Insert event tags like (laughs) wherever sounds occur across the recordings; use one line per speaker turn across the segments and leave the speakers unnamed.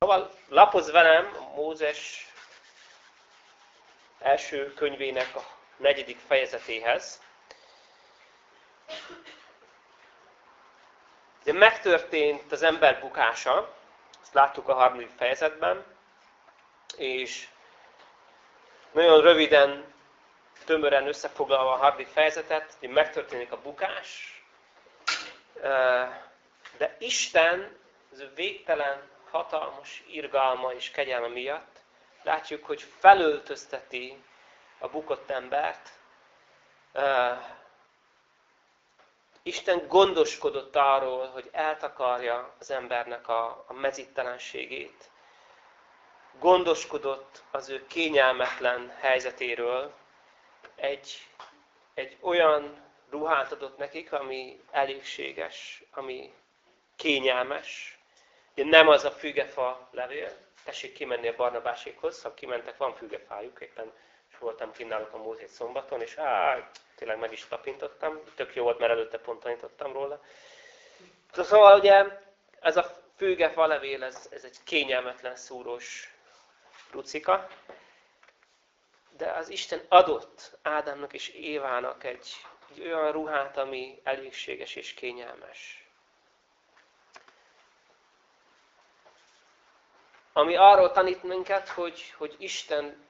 Szóval lapoz velem Mózes első könyvének a negyedik fejezetéhez. Ugye megtörtént az ember bukása, ezt láttuk a harmadik fejezetben, és nagyon röviden, tömören összefoglalva a harmadik fejezetet, hogy megtörténik a bukás, de Isten az végtelen, hatalmas irgalma és kegyelme miatt látjuk, hogy felöltözteti a bukott embert. Isten gondoskodott arról, hogy eltakarja az embernek a, a mezittelenségét. Gondoskodott az ő kényelmetlen helyzetéről. Egy, egy olyan ruhát adott nekik, ami elégséges, ami kényelmes. Ugye nem az a fügefa levél, tessék kimenni a Barnabásékhoz, ha kimentek, van fügefájuk, éppen és voltam kint náluk a múlt hét szombaton, és á, tényleg meg is tapintottam, tök jó volt, mert előtte pont tanítottam róla. Szóval ugye ez a fügefa levél, ez, ez egy kényelmetlen szúrós rucika, de az Isten adott Ádámnak és Évának egy, egy olyan ruhát, ami elégséges és kényelmes. Ami arról tanít minket, hogy, hogy Isten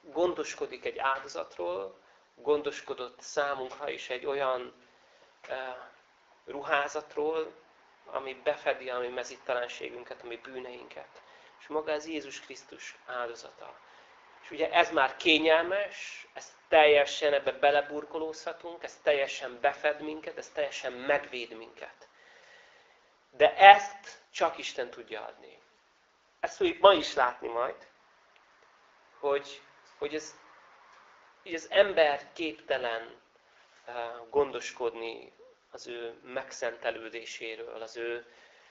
gondoskodik egy áldozatról, gondoskodott számunkra is egy olyan uh, ruházatról, ami befedi a mi mezítelenségünket, a mi bűneinket. És maga ez Jézus Krisztus áldozata. És ugye ez már kényelmes, ez teljesen ebbe beleburkolózhatunk, ez teljesen befed minket, ez teljesen megvéd minket. De ezt csak Isten tudja adni. Ezt fogjuk ma is látni majd, hogy, hogy ez, hogy az ember képtelen eh, gondoskodni az ő megszentelődéséről, az ő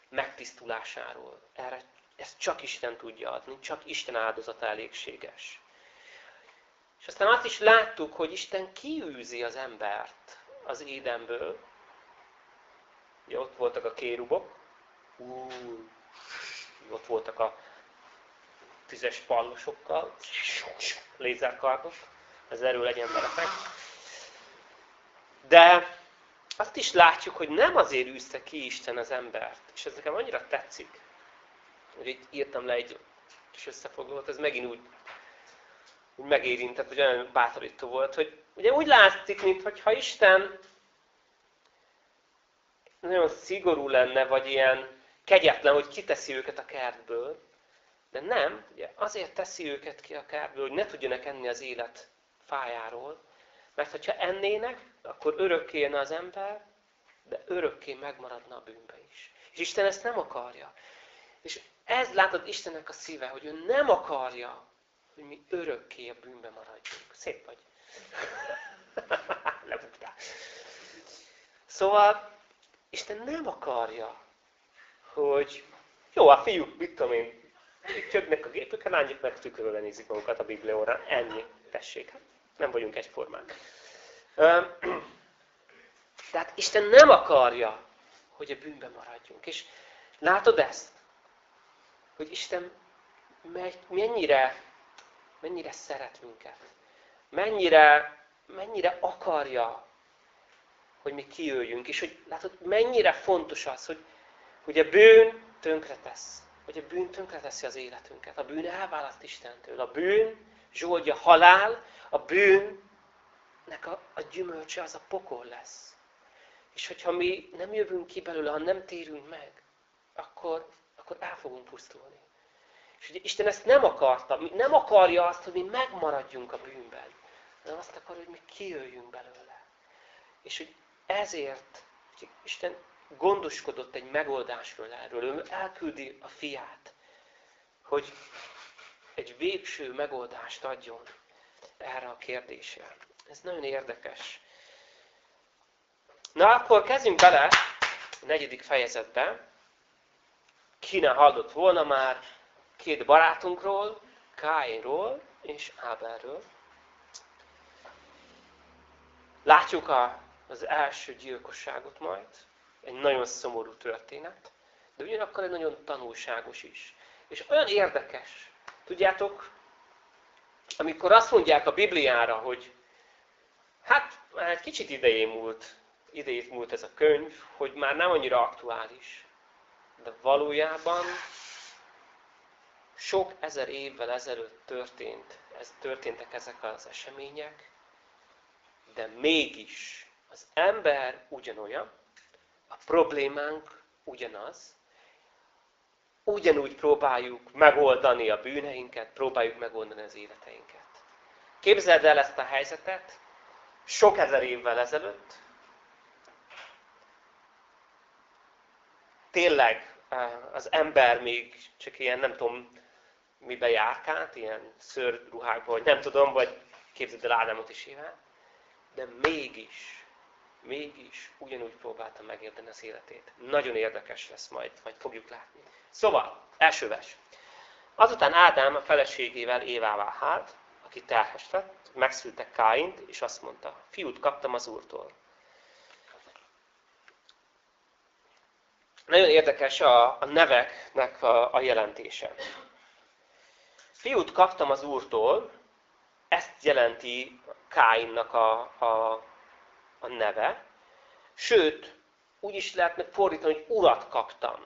megtisztulásáról. Erre, ezt csak Isten tudja adni, csak Isten áldozata elégséges. És aztán azt is láttuk, hogy Isten kiűzi az embert az édenből. Ugye ott voltak a kérubok. Ú, ott voltak a tüzes pallosokkal, lézerkardok, ez erő legyen veletek. De azt is látjuk, hogy nem azért űzte ki Isten az embert, és ez nekem annyira tetszik, hogy itt írtam le egy kis összefoglalót, ez megint úgy, úgy megérintett, hogy olyan bátorító volt, hogy ugye úgy látszik, mintha Isten nagyon szigorú lenne, vagy ilyen kegyetlen, hogy kiteszi őket a kertből, de nem, ugye azért teszi őket ki a kertből, hogy ne tudjanak enni az élet fájáról, mert hogyha ennének, akkor örökké jönne az ember, de örökké megmaradna a bűnbe is. És Isten ezt nem akarja. És ez látod Istennek a szíve, hogy ő nem akarja, hogy mi örökké a bűnbe maradjunk. Szép vagy. (laughs) Lebuktál. Szóval Isten nem akarja, hogy jó, a fiúk, mit tudom én, csögnek a gépük, a lányok meg tükörölve nézik magukat a Bibliórán. Ennyi. Tessék, hát nem vagyunk egyformák. Tehát Isten nem akarja, hogy a bűnbe maradjunk. És látod ezt? Hogy Isten mennyire, mennyire szeret minket. Mennyire, mennyire akarja, hogy mi kijöjjünk. És hogy látod, mennyire fontos az, hogy, hogy a bűn tönkretesz hogy a bűn tönkreteszi az életünket. A bűn elválaszt Istentől. A bűn zsoldja halál, a bűnnek a, a gyümölcse az a pokol lesz. És hogyha mi nem jövünk ki belőle, ha nem térünk meg, akkor, akkor el fogunk pusztulni. És ugye Isten ezt nem akarta, nem akarja azt, hogy mi megmaradjunk a bűnben, hanem azt akarja, hogy mi kijöjjünk belőle. És hogy ezért hogy Isten gondoskodott egy megoldásról erről. Ő elküldi a fiát, hogy egy végső megoldást adjon erre a kérdésre. Ez nagyon érdekes. Na, akkor kezdjünk bele a negyedik fejezetbe. Ki ne hallott volna már két barátunkról, Káinról és Áberről. Látjuk a, az első gyilkosságot majd egy nagyon szomorú történet, de ugyanakkor egy nagyon tanulságos is. És olyan érdekes. Tudjátok, amikor azt mondják a Bibliára, hogy hát már egy kicsit idején múlt, idejét múlt ez a könyv, hogy már nem annyira aktuális. De valójában sok ezer évvel ezelőtt történt, ez, történtek ezek az események, de mégis az ember ugyanolyan, a problémánk ugyanaz, ugyanúgy próbáljuk megoldani a bűneinket, próbáljuk megoldani az életeinket. Képzeld el ezt a helyzetet, sok ezer évvel ezelőtt, tényleg eh, az ember még csak ilyen, nem tudom, mibe járkált, ilyen szőrruhákban, vagy nem tudom, vagy képzeld el Ádámot is évvel, de mégis, mégis ugyanúgy próbálta megérteni az életét. Nagyon érdekes lesz majd, majd fogjuk látni. Szóval, első vers. Azután Ádám a feleségével Évává hált, aki terhes lett, megszülte Káint, és azt mondta, fiút kaptam az Úrtól. Nagyon érdekes a, a neveknek a, a jelentése. Fiút kaptam az Úrtól, ezt jelenti Káinnak a, a, a neve. Sőt, úgy is lehetne fordítani, hogy urat kaptam.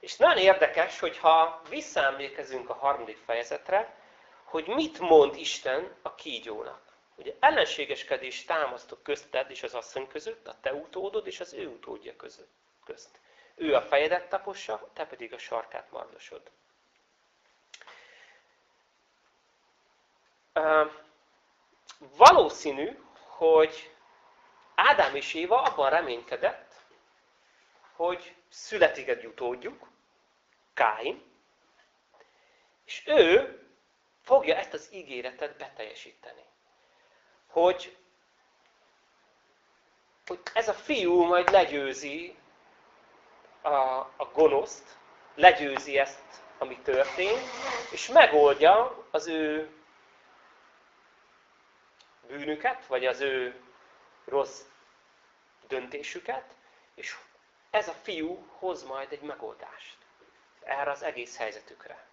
És nagyon érdekes, hogyha visszaemlékezünk a harmadik fejezetre, hogy mit mond Isten a kígyónak. Ugye ellenségeskedés támasztok közted és az asszony között, a te utódod és az ő utódja között, közt. Ő a fejedet tapossa, te pedig a sarkát mardosod. valószínű, hogy Ádám és Éva abban reménykedett, hogy születik egy utódjuk, Káin, és ő fogja ezt az ígéretet beteljesíteni. Hogy, hogy ez a fiú majd legyőzi a, a gonoszt, legyőzi ezt, ami történt, és megoldja az ő bűnüket, vagy az ő rossz döntésüket, és ez a fiú hoz majd egy megoldást erre az egész helyzetükre.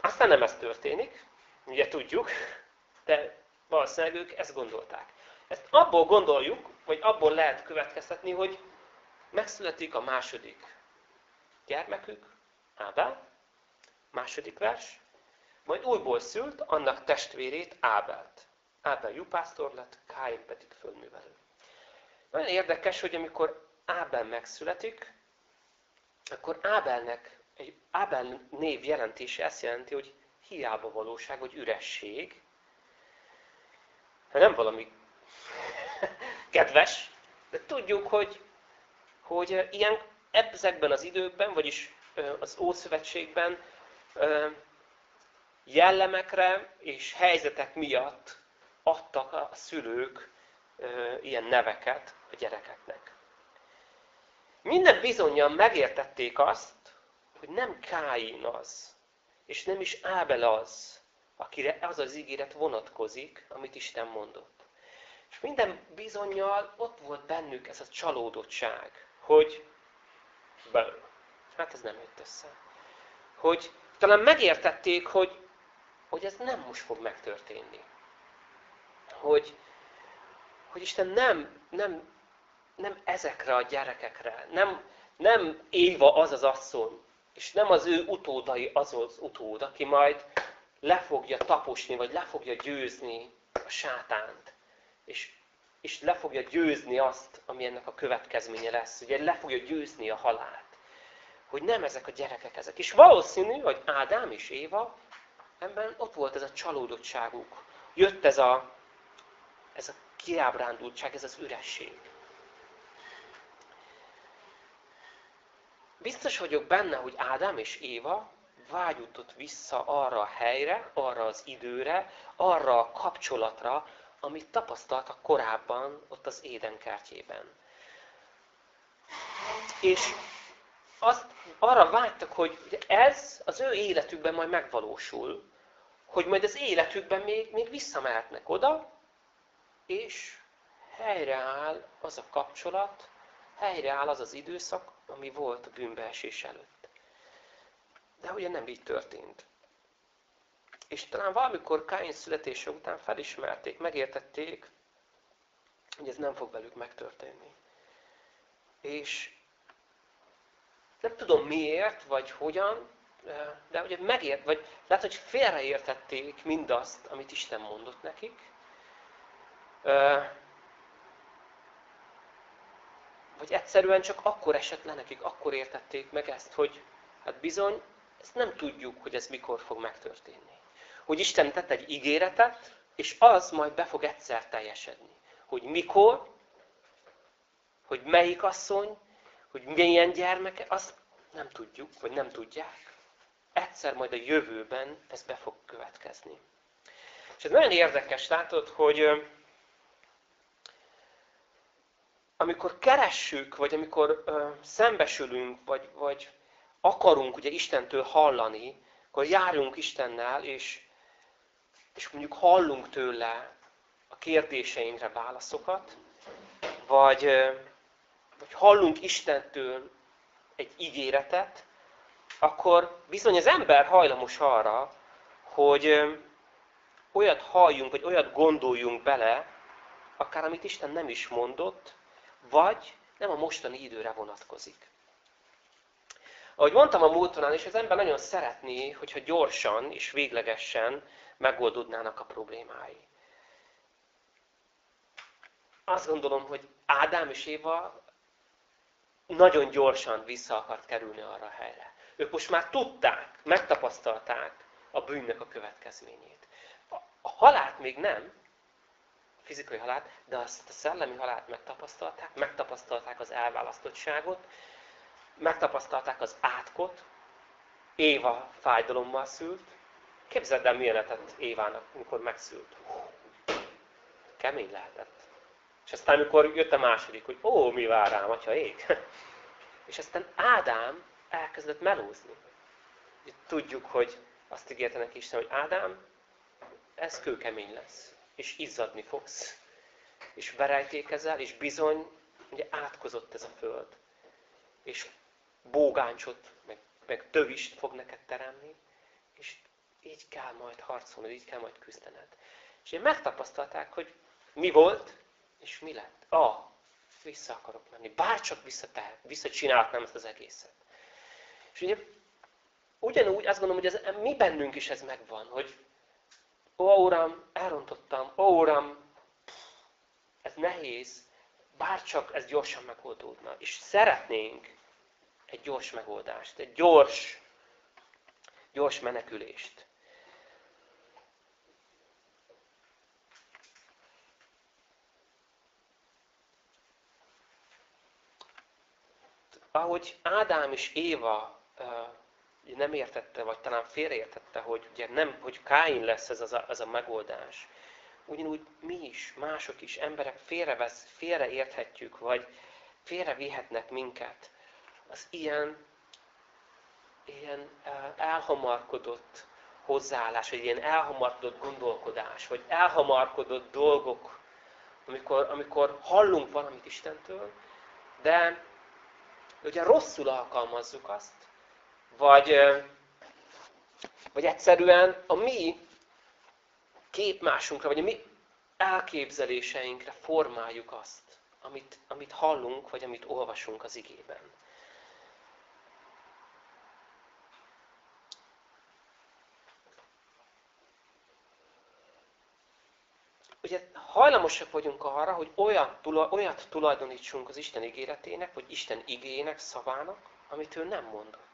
Aztán nem ez történik, ugye tudjuk, de valószínűleg ők ezt gondolták. Ezt abból gondoljuk, vagy abból lehet következtetni, hogy megszületik a második gyermekük, Ábel, második vers, majd újból szült annak testvérét Ábelt. Ábel jupásztor lett, Káin pedig fölművelő. Nagyon érdekes, hogy amikor Ábel megszületik, akkor Ábelnek, egy Ábel név jelentése ezt jelenti, hogy hiába valóság, vagy üresség. Nem valami (laughs) kedves, de tudjuk, hogy, hogy ilyen ezekben az időkben, vagyis az Ószövetségben jellemekre és helyzetek miatt adtak a szülők ilyen neveket a gyerekeknek. Minden bizonyal megértették azt, hogy nem Káin az, és nem is Ábel az, akire az az ígéret vonatkozik, amit Isten mondott. És minden bizonyal ott volt bennük ez a csalódottság, hogy hát ez nem jött össze. Hogy talán megértették, hogy hogy ez nem most fog megtörténni. Hogy, hogy Isten nem, nem, nem ezekre a gyerekekre, nem, nem Éva az az asszony, és nem az ő utódai az az utód, aki majd le fogja taposni, vagy le fogja győzni a sátánt, és, és le fogja győzni azt, ami ennek a következménye lesz. Ugye le fogja győzni a halált. Hogy nem ezek a gyerekek ezek. És valószínű, hogy Ádám és Éva Ebben ott volt ez a csalódottságuk. Jött ez a, ez a kiábrándultság, ez az üresség. Biztos vagyok benne, hogy Ádám és Éva vágyutott vissza arra a helyre, arra az időre, arra a kapcsolatra, amit tapasztaltak korábban ott az édenkertjében. És azt arra vágytak, hogy ez az ő életükben majd megvalósul, hogy majd az életükben még, még visszamehetnek oda, és helyreáll az a kapcsolat, helyreáll az az időszak, ami volt a bűnbeesés előtt. De ugye nem így történt. És talán valamikor Káin születése után felismerték, megértették, hogy ez nem fog velük megtörténni. És nem tudom miért, vagy hogyan, de ugye megért, vagy lehet, hogy félreértették mindazt, amit Isten mondott nekik. Vagy egyszerűen csak akkor esett le nekik, akkor értették meg ezt, hogy hát bizony, ezt nem tudjuk, hogy ez mikor fog megtörténni. Hogy Isten tett egy ígéretet, és az majd be fog egyszer teljesedni. Hogy mikor, hogy melyik asszony, hogy milyen gyermeke, azt nem tudjuk, vagy nem tudják. Egyszer majd a jövőben ez be fog következni. És ez nagyon érdekes, látod, hogy amikor keressük, vagy amikor szembesülünk, vagy, vagy akarunk ugye Istentől hallani, akkor járjunk Istennel, és, és mondjuk hallunk tőle a kérdéseinkre válaszokat, vagy, vagy hallunk Istentől egy ígéretet, akkor bizony az ember hajlamos arra, hogy olyat halljunk, vagy olyat gondoljunk bele, akár amit Isten nem is mondott, vagy nem a mostani időre vonatkozik. Ahogy mondtam a múltonál is, az ember nagyon szeretné, hogyha gyorsan és véglegesen megoldódnának a problémái. Azt gondolom, hogy Ádám és Éva nagyon gyorsan vissza akart kerülni arra a helyre. Ők most már tudták, megtapasztalták a bűnnek a következményét. A halált még nem, fizikai halált, de azt a szellemi halált megtapasztalták, megtapasztalták az elválasztottságot, megtapasztalták az átkot, Éva fájdalommal szült. Képzeld el, milyen lehetett Évának, amikor megszült. Kemény lehetett. És aztán, amikor jött a második, hogy ó, mi vár rám, atya ég. (laughs) És aztán Ádám elkezdett melózni. Tudjuk, hogy azt ígérte neki Isten, hogy Ádám, ez kőkemény lesz, és izzadni fogsz. És verejtékezel, és bizony, ugye átkozott ez a föld. És bógáncsot, meg, meg tövist fog neked teremni, és így kell majd harcolnod, így kell majd küzdened. És én megtapasztalták, hogy mi volt, és mi lett? Ah, vissza akarok menni. Bárcsak visszacsinálhatnám ezt az egészet. És ugye ugyanúgy azt gondolom, hogy ez, mi bennünk is ez megvan, hogy ó, Uram, elrontottam, ó, Uram, ez nehéz, bárcsak ez gyorsan megoldódna. És szeretnénk egy gyors megoldást, egy gyors, gyors menekülést. ahogy Ádám és Éva nem értette, vagy talán félreértette, hogy ugye nem, hogy Káin lesz ez, a, az a megoldás. Ugyanúgy mi is, mások is, emberek félrevesz, félreérthetjük, vagy félrevihetnek minket. Az ilyen, ilyen elhamarkodott hozzáállás, vagy ilyen elhamarkodott gondolkodás, vagy elhamarkodott dolgok, amikor, amikor hallunk valamit Istentől, de ugye rosszul alkalmazzuk azt, vagy, vagy egyszerűen a mi képmásunkra, vagy a mi elképzeléseinkre formáljuk azt, amit, amit hallunk, vagy amit olvasunk az igében. ugye hajlamosak vagyunk arra, hogy olyat, olyat tulajdonítsunk az Isten ígéretének, vagy Isten igének, szavának, amit ő nem mondott.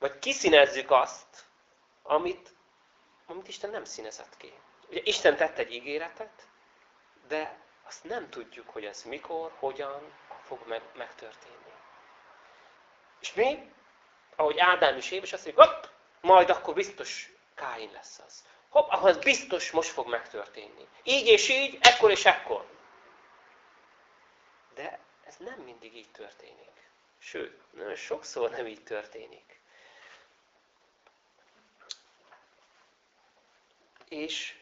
Vagy kiszínezzük azt, amit, amit Isten nem színezett ki. Ugye Isten tett egy ígéretet, de azt nem tudjuk, hogy ez mikor, hogyan fog meg, megtörténni. És mi, ahogy Ádám is év, és azt mondjuk, hopp, majd akkor biztos Káin lesz az hopp, ahhoz biztos most fog megtörténni. Így és így, ekkor és ekkor. De ez nem mindig így történik. Sőt, nagyon sokszor nem így történik. És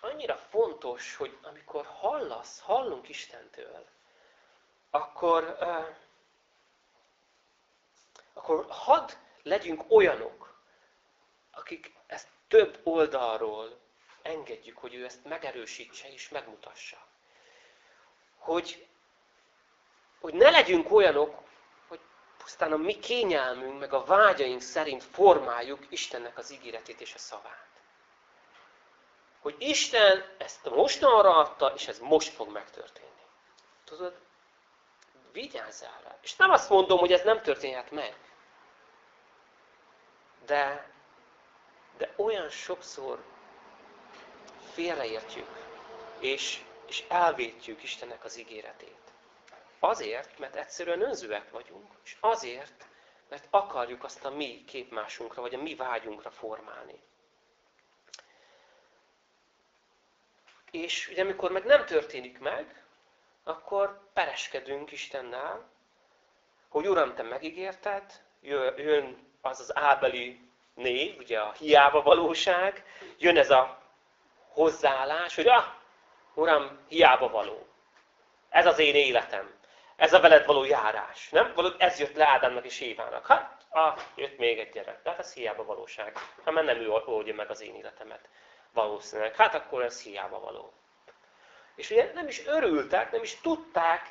annyira fontos, hogy amikor hallasz, hallunk Istentől, akkor, uh, akkor hadd legyünk olyanok, akik ezt több oldalról engedjük, hogy ő ezt megerősítse és megmutassa. Hogy, hogy ne legyünk olyanok, pusztán a mi kényelmünk, meg a vágyaink szerint formáljuk Istennek az ígéretét és a szavát. Hogy Isten ezt mostanra adta, és ez most fog megtörténni. Tudod, vigyázzál rá. És nem azt mondom, hogy ez nem történhet meg. De, de olyan sokszor félreértjük, és, és elvétjük Istennek az ígéretét. Azért, mert egyszerűen önzőek vagyunk, és azért, mert akarjuk azt a mi képmásunkra, vagy a mi vágyunkra formálni. És ugye amikor meg nem történik meg, akkor pereskedünk Istennel, hogy Uram, Te megígérted, jön az az ábeli név, ugye a hiába valóság, jön ez a hozzáállás, hogy ah, Uram, hiába való. Ez az én életem. Ez a veled való járás. Nem? Ez jött le Ádámnak és Évának. Hát, ah, jött még egy gyerek. De hát ez hiába valóság. Hát mert nem ő oldja meg az én életemet. Valószínűleg. Hát akkor ez hiába való. És ugye nem is örültek, nem is tudták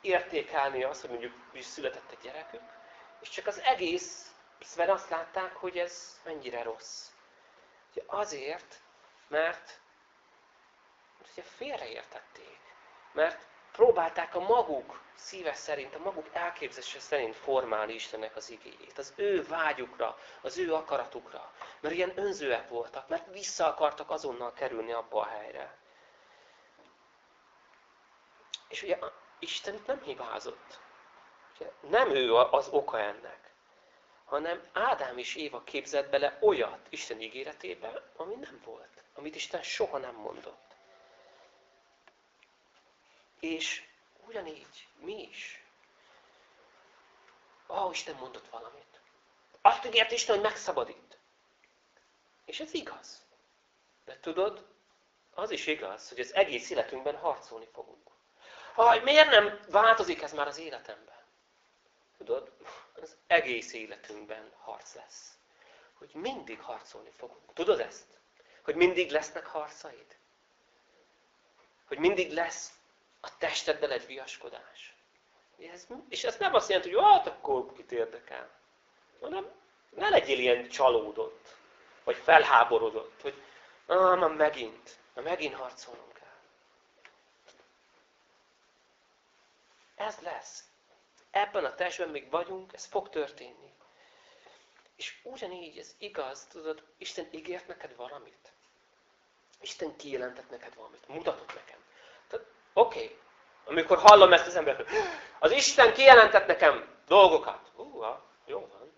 értékelni azt, hogy mondjuk is született egy gyerekük, és csak az egész azt látták, hogy ez mennyire rossz. Ugye azért, mert ugye félreértették. Mert próbálták a maguk szíve szerint, a maguk elképzelése szerint formálni Istennek az igényét. Az ő vágyukra, az ő akaratukra. Mert ilyen önzőek voltak, mert vissza akartak azonnal kerülni abba a helyre. És ugye Isten nem hibázott. Ugye, nem ő az oka ennek, hanem Ádám és Éva képzett bele olyat Isten ígéretébe, ami nem volt, amit Isten soha nem mondott. És ugyanígy, mi is. Oh, Isten mondott valamit. Azt ígért Isten, hogy megszabadít. És ez igaz. De tudod, az is igaz, hogy az egész életünkben harcolni fogunk. Haj, miért nem változik ez már az életemben? Tudod, az egész életünkben harc lesz. Hogy mindig harcolni fogunk. Tudod ezt? Hogy mindig lesznek harcaid? Hogy mindig lesz a testeddel egy viaskodás. Ez, és ez nem azt jelenti, hogy hát akkor kit érdekel. Hanem ne legyél ilyen csalódott, vagy felháborodott, hogy ah, már megint, már megint harcolunk kell. Ez lesz. Ebben a testben még vagyunk, ez fog történni. És ugyanígy ez igaz, tudod, Isten ígért neked valamit. Isten kijelentett neked valamit, mutatott nekem. Oké, okay. amikor hallom ezt az embert, az Isten kijelentett nekem dolgokat. Hú, jó van.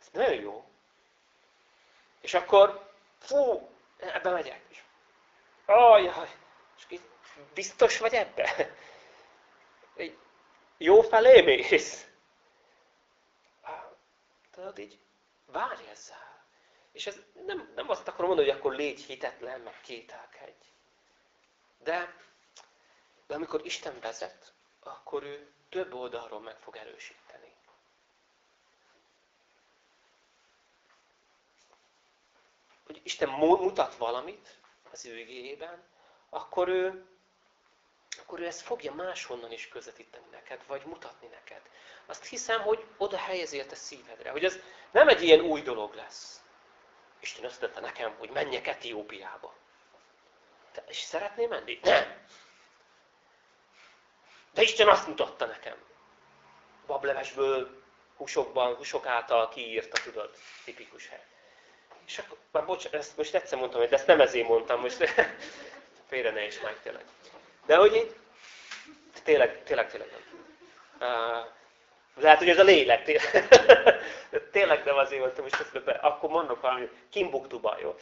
Ez nagyon jó. És akkor, fú, ebbe megyek. És, jaj, és biztos vagy ebbe? Jó felé mész? Tudod, így várj ezzel. És ez nem, nem azt akarom mondani, hogy akkor légy hitetlen, meg kételkedj. De, de amikor Isten vezet, akkor ő több oldalról meg fog erősíteni. Hogy Isten mutat valamit az ő igényében, akkor ő, akkor ő ezt fogja máshonnan is közvetíteni neked, vagy mutatni neked. Azt hiszem, hogy oda helyezi a szívedre, hogy ez nem egy ilyen új dolog lesz. Isten azt nekem, hogy menjek Etiópiába. Te is szeretnél menni? Nem. De Isten azt mutatta nekem. Bablevesből, húsokban, húsok által kiírta, tudod, tipikus hely. És akkor, már bocs, ezt most egyszer mondtam, hogy ezt nem ezért mondtam, most (laughs) félre ne is meg tényleg. De hogy így, tényleg, tényleg, tényleg nem. Lehet, hogy ez a lélek, tényleg, (laughs) tényleg nem azért mondtam, most akkor mondok valami, Kimbuktuban, jó?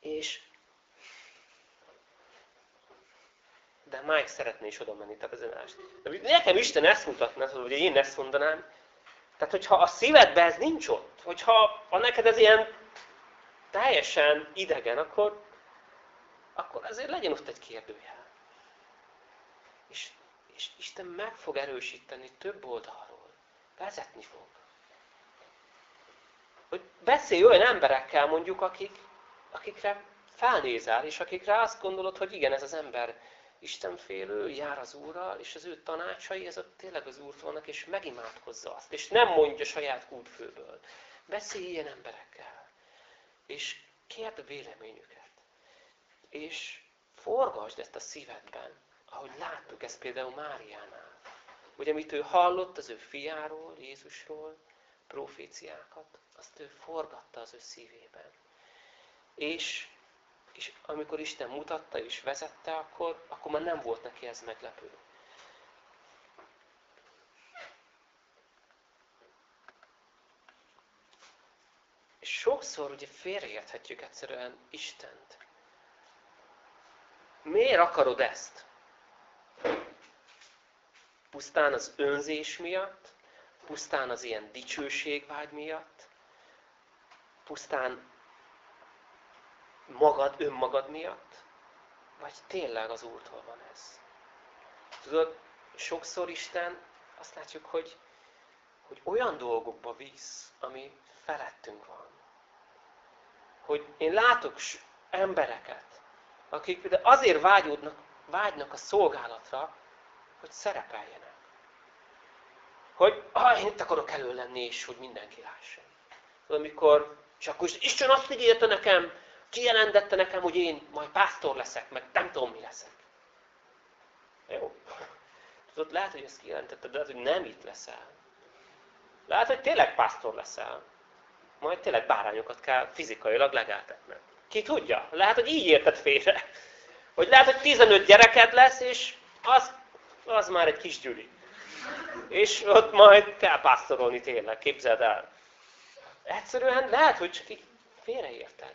És de Mike szeretné is oda menni, tehát ez De nekem Isten ezt mutatna, hogy én ezt mondanám. Tehát, hogyha a szívedben ez nincs ott, hogyha a neked ez ilyen teljesen idegen, akkor, akkor azért legyen ott egy kérdőjel. És, és Isten meg fog erősíteni több oldalról. Vezetni fog. Hogy beszélj olyan emberekkel mondjuk, akik, akikre felnézel, és akikre azt gondolod, hogy igen, ez az ember Istenfélő, jár az Úrral, és az ő tanácsai, ezek tényleg az Úrt vannak, és megimádkozza azt, és nem mondja saját kútfőből. Beszélj ilyen emberekkel, és kérd a véleményüket. És forgasd ezt a szívedben, ahogy láttuk ezt például Máriánál. Hogy amit ő hallott az ő fiáról, Jézusról, proféciákat, azt ő forgatta az ő szívében. És, és amikor Isten mutatta és vezette, akkor, akkor már nem volt neki ez meglepő. És sokszor ugye félreérthetjük egyszerűen Istent. Miért akarod ezt? Pusztán az önzés miatt? Pusztán az ilyen dicsőségvágy miatt? Pusztán magad, önmagad miatt? Vagy tényleg az Úrtól van ez? Tudod, sokszor Isten azt látjuk, hogy, hogy olyan dolgokba visz, ami felettünk van. Hogy én látok embereket, akik például azért vágyódnak, vágynak a szolgálatra, hogy szerepeljenek. Hogy ah, én itt akarok elő lenni, és hogy mindenki lássa. Amikor, és akkor Isten azt ígérte nekem, kijelentette nekem, hogy én majd pásztor leszek, meg nem tudom, mi leszek. Jó. Tudod, lehet, hogy ezt kijelentette, de lehet, hogy nem itt leszel. Lehet, hogy tényleg pásztor leszel. Majd tényleg bárányokat kell fizikailag legeltetned. Ki tudja? Lehet, hogy így érted félre. Hogy lehet, hogy 15 gyereked lesz, és az, az már egy kis gyüli. És ott majd kell pásztorolni tényleg, képzeld el. Egyszerűen lehet, hogy csak így félreérted.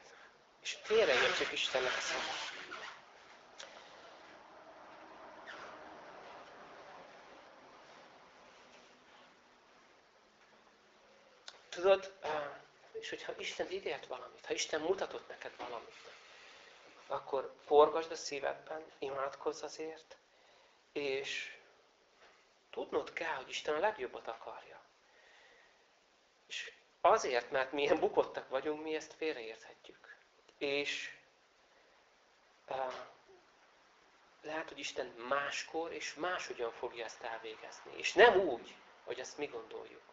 És félreértjük Istennek a szavát. Tudod, és hogyha Isten ígért valamit, ha Isten mutatott neked valamit, akkor forgasd a szívedben, imádkozz azért, és tudnod kell, hogy Isten a legjobbat akarja. És azért, mert mi ilyen bukottak vagyunk, mi ezt félreérthetjük. És uh, lehet, hogy Isten máskor és máshogyan fogja ezt elvégezni. És nem úgy, hogy ezt mi gondoljuk.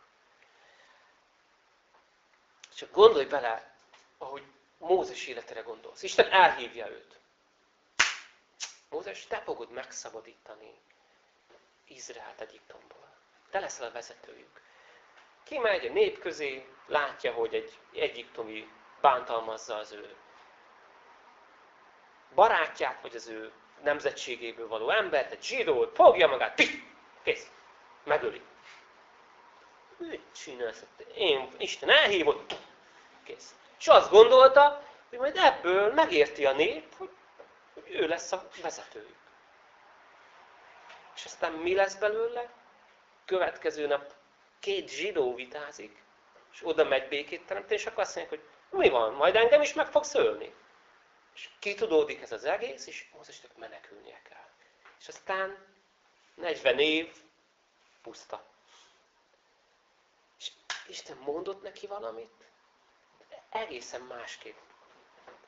Csak gondolj bele, ahogy Mózes életére gondolsz. Isten elhívja őt. Mózes, te fogod megszabadítani Izraelt Egyiptomból. Te leszel a vezetőjük. Kimegy a nép közé, látja, hogy egy egyiptomi bántalmazza az ő barátját, vagy az ő nemzetségéből való embert, egy zsidót, fogja magát, pih, kész, megöli. Mit csinálsz? Én, Isten elhívott, kész. És azt gondolta, hogy majd ebből megérti a nép, hogy, hogy ő lesz a vezetőjük. És aztán mi lesz belőle? Következő nap két zsidó vitázik, és oda megy békét teremteni, és akkor azt mondják, hogy mi van, majd engem is meg fogsz ölni. És kitudódik ez az egész, és Mózesnek menekülnie kell. És aztán 40 év puszta. És Isten mondott neki valamit, egészen másképp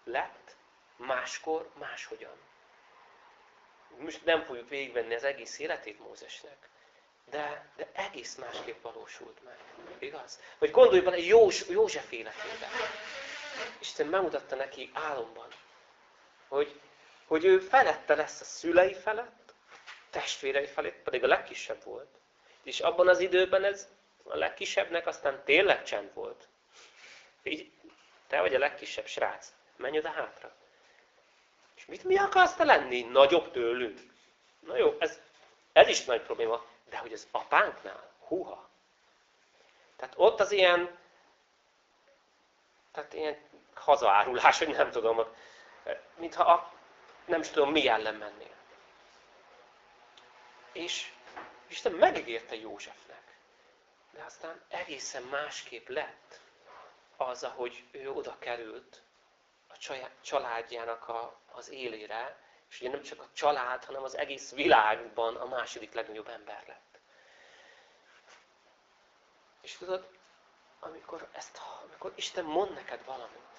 lett, máskor, máshogyan. Most nem fogjuk végigvenni az egész életét Mózesnek, de, de egész másképp valósult meg. Igaz? Vagy gondolj bele Jós, József életébe. Isten megmutatta neki álomban, hogy, hogy ő felette lesz a szülei felett, testvérei felett, pedig a legkisebb volt. És abban az időben ez a legkisebbnek aztán tényleg csend volt. Így, te vagy a legkisebb srác. Menj oda hátra. És mit mi akarsz te lenni? Nagyobb tőlünk. Na jó, ez, ez is nagy probléma. De hogy az apánknál, húha. Tehát ott az ilyen, tehát ilyen hazaárulás, hogy nem tudom, mintha a, nem is tudom mi ellen mennél. És Isten megígérte Józsefnek. De aztán egészen másképp lett az, ahogy ő oda került a családjának a, az élére, És ugye nem csak a család, hanem az egész világban a második legnagyobb ember lett. És tudod, amikor, ezt, amikor Isten mond neked valamit,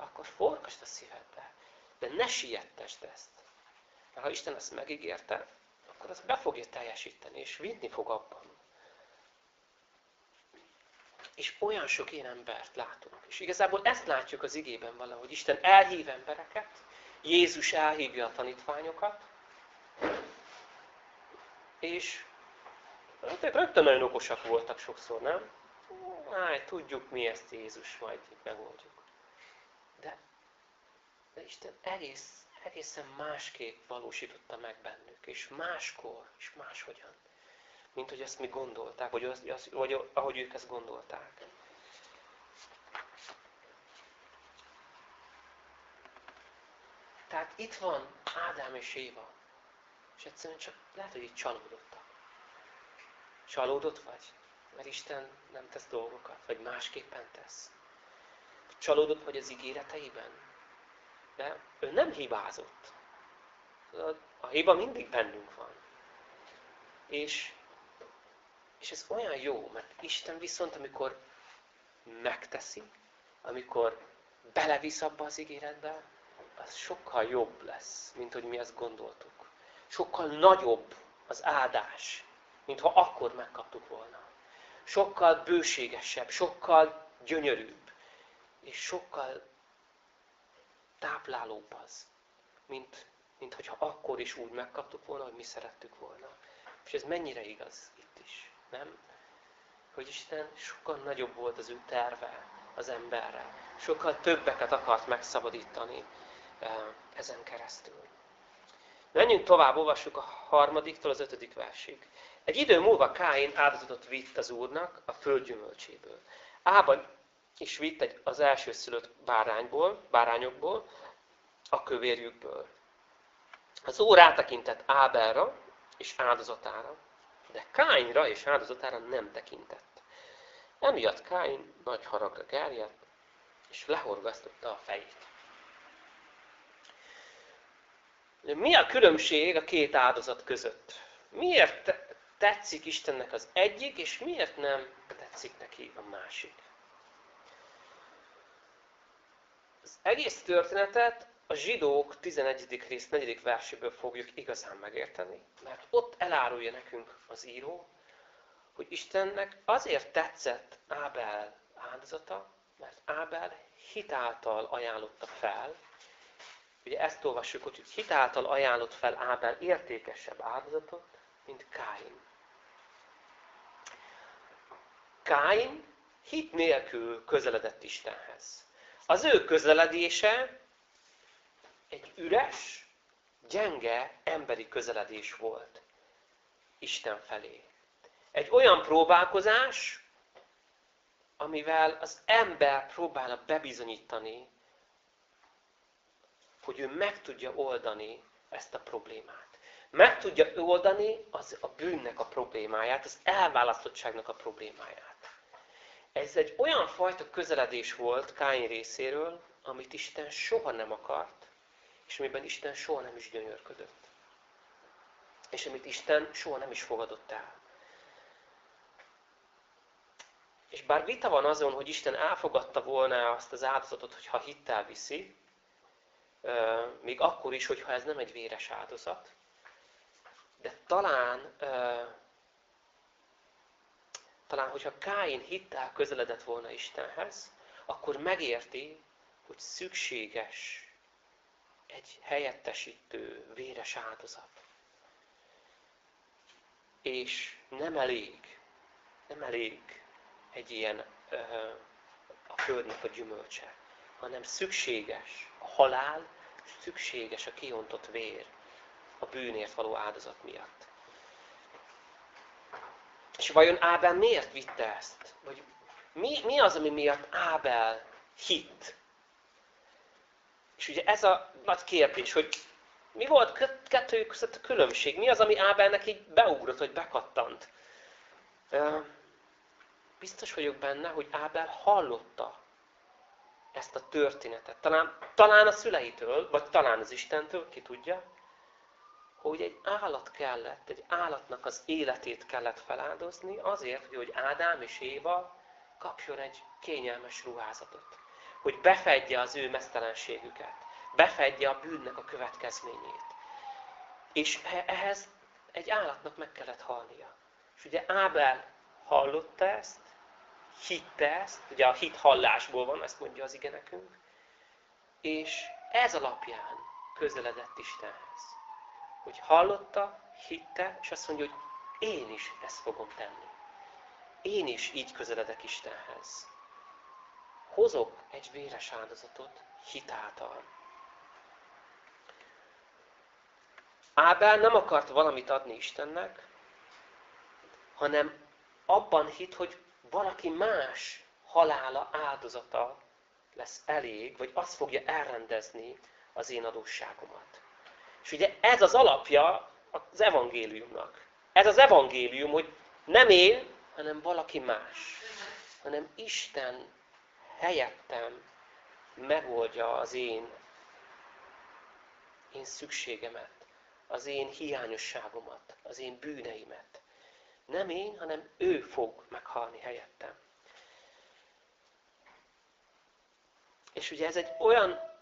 akkor forgasd a szívedbe. De ne siettesd ezt. Mert ha Isten ezt megígérte, akkor azt be fogja teljesíteni, és vinni fog abban. És olyan sok ilyen embert látunk. És igazából ezt látjuk az igében valahogy. Isten elhív embereket, Jézus elhívja a tanítványokat, és hát rögtön nagyon okosak voltak sokszor, nem? Áj, tudjuk mi ezt Jézus, majd megoldjuk. De, de Isten egész, egészen másképp valósította meg bennük, és máskor, és máshogyan mint hogy ezt mi gondolták, vagy, az, az, vagy ahogy ők ezt gondolták. Tehát itt van Ádám és Éva, és egyszerűen csak lehet, hogy itt csalódottak. Csalódott vagy? Mert Isten nem tesz dolgokat, vagy másképpen tesz. Csalódott vagy az ígéreteiben? De ő nem hibázott. A hiba mindig bennünk van. És és ez olyan jó, mert Isten viszont, amikor megteszi, amikor belevisz abba az ígéretbe, az sokkal jobb lesz, mint hogy mi ezt gondoltuk. Sokkal nagyobb az áldás, mint ha akkor megkaptuk volna. Sokkal bőségesebb, sokkal gyönyörűbb, és sokkal táplálóbb az, mint, mint hogyha akkor is úgy megkaptuk volna, hogy mi szerettük volna. És ez mennyire igaz itt is nem? Hogy Isten sokkal nagyobb volt az ő terve az emberre. Sokkal többeket akart megszabadítani eh, ezen keresztül. Menjünk tovább, olvassuk a harmadiktól az ötödik versig. Egy idő múlva Káin áldozatot vitt az Úrnak a föld gyümölcséből. Ában is vitt egy, az elsőszülött bárányból, bárányokból, a kövérjükből. Az Úr rátekintett Ábelra és áldozatára, de Káinra és áldozatára nem tekintett. Emiatt Káin nagy haragra gerjedt, és lehorgasztotta a fejét. Mi a különbség a két áldozat között? Miért tetszik Istennek az egyik, és miért nem tetszik neki a másik? Az egész történetet a zsidók 11. rész 4. verséből fogjuk igazán megérteni. Mert ott elárulja nekünk az író, hogy Istennek azért tetszett Ábel áldozata, mert Ábel hitáltal ajánlotta fel, ugye ezt olvassuk, hogy hitáltal ajánlott fel Ábel értékesebb áldozatot, mint Káin. Káin hit nélkül közeledett Istenhez. Az ő közeledése egy üres, gyenge emberi közeledés volt Isten felé. Egy olyan próbálkozás, amivel az ember próbálna bebizonyítani, hogy ő meg tudja oldani ezt a problémát. Meg tudja oldani az a bűnnek a problémáját, az elválasztottságnak a problémáját. Ez egy olyan fajta közeledés volt Káin részéről, amit Isten soha nem akart, és amiben Isten soha nem is gyönyörködött. És amit Isten soha nem is fogadott el. És bár vita van azon, hogy Isten elfogadta volna azt az áldozatot, hogyha hittel viszi, még akkor is, hogyha ez nem egy véres áldozat, de talán, talán hogyha Káin hittel közeledett volna Istenhez, akkor megérti, hogy szükséges egy helyettesítő, véres áldozat. És nem elég, nem elég egy ilyen a földnek a gyümölcse, hanem szükséges a halál, szükséges a kiontott vér a bűnért való áldozat miatt. És vajon Ábel miért vitte ezt? Vagy mi, mi az, ami miatt Ábel hitt és ugye ez a nagy kérdés, hogy mi volt kettőjük között a különbség? Mi az, ami Ábelnek így beugrott, vagy bekattant? Biztos vagyok benne, hogy Ábel hallotta ezt a történetet. Talán, talán a szüleitől, vagy talán az Istentől, ki tudja. Hogy egy állat kellett, egy állatnak az életét kellett feláldozni azért, hogy Ádám és Éva kapjon egy kényelmes ruházatot. Hogy befedje az ő mesztelenségüket. Befedje a bűnnek a következményét. És ehhez egy állatnak meg kellett halnia. És ugye Ábel hallotta ezt, hitte ezt, ugye a hit hallásból van, ezt mondja az ige nekünk, és ez alapján közeledett Istenhez. Hogy hallotta, hitte, és azt mondja, hogy én is ezt fogom tenni. Én is így közeledek Istenhez. Hozok egy véres áldozatot hitáltal. Ábel nem akart valamit adni Istennek, hanem abban hit, hogy valaki más halála áldozata lesz elég, vagy azt fogja elrendezni az én adósságomat. És ugye ez az alapja az evangéliumnak. Ez az evangélium, hogy nem én, hanem valaki más. Hanem Isten helyettem megoldja az én, én szükségemet, az én hiányosságomat, az én bűneimet. Nem én, hanem ő fog meghalni helyettem. És ugye ez egy olyan,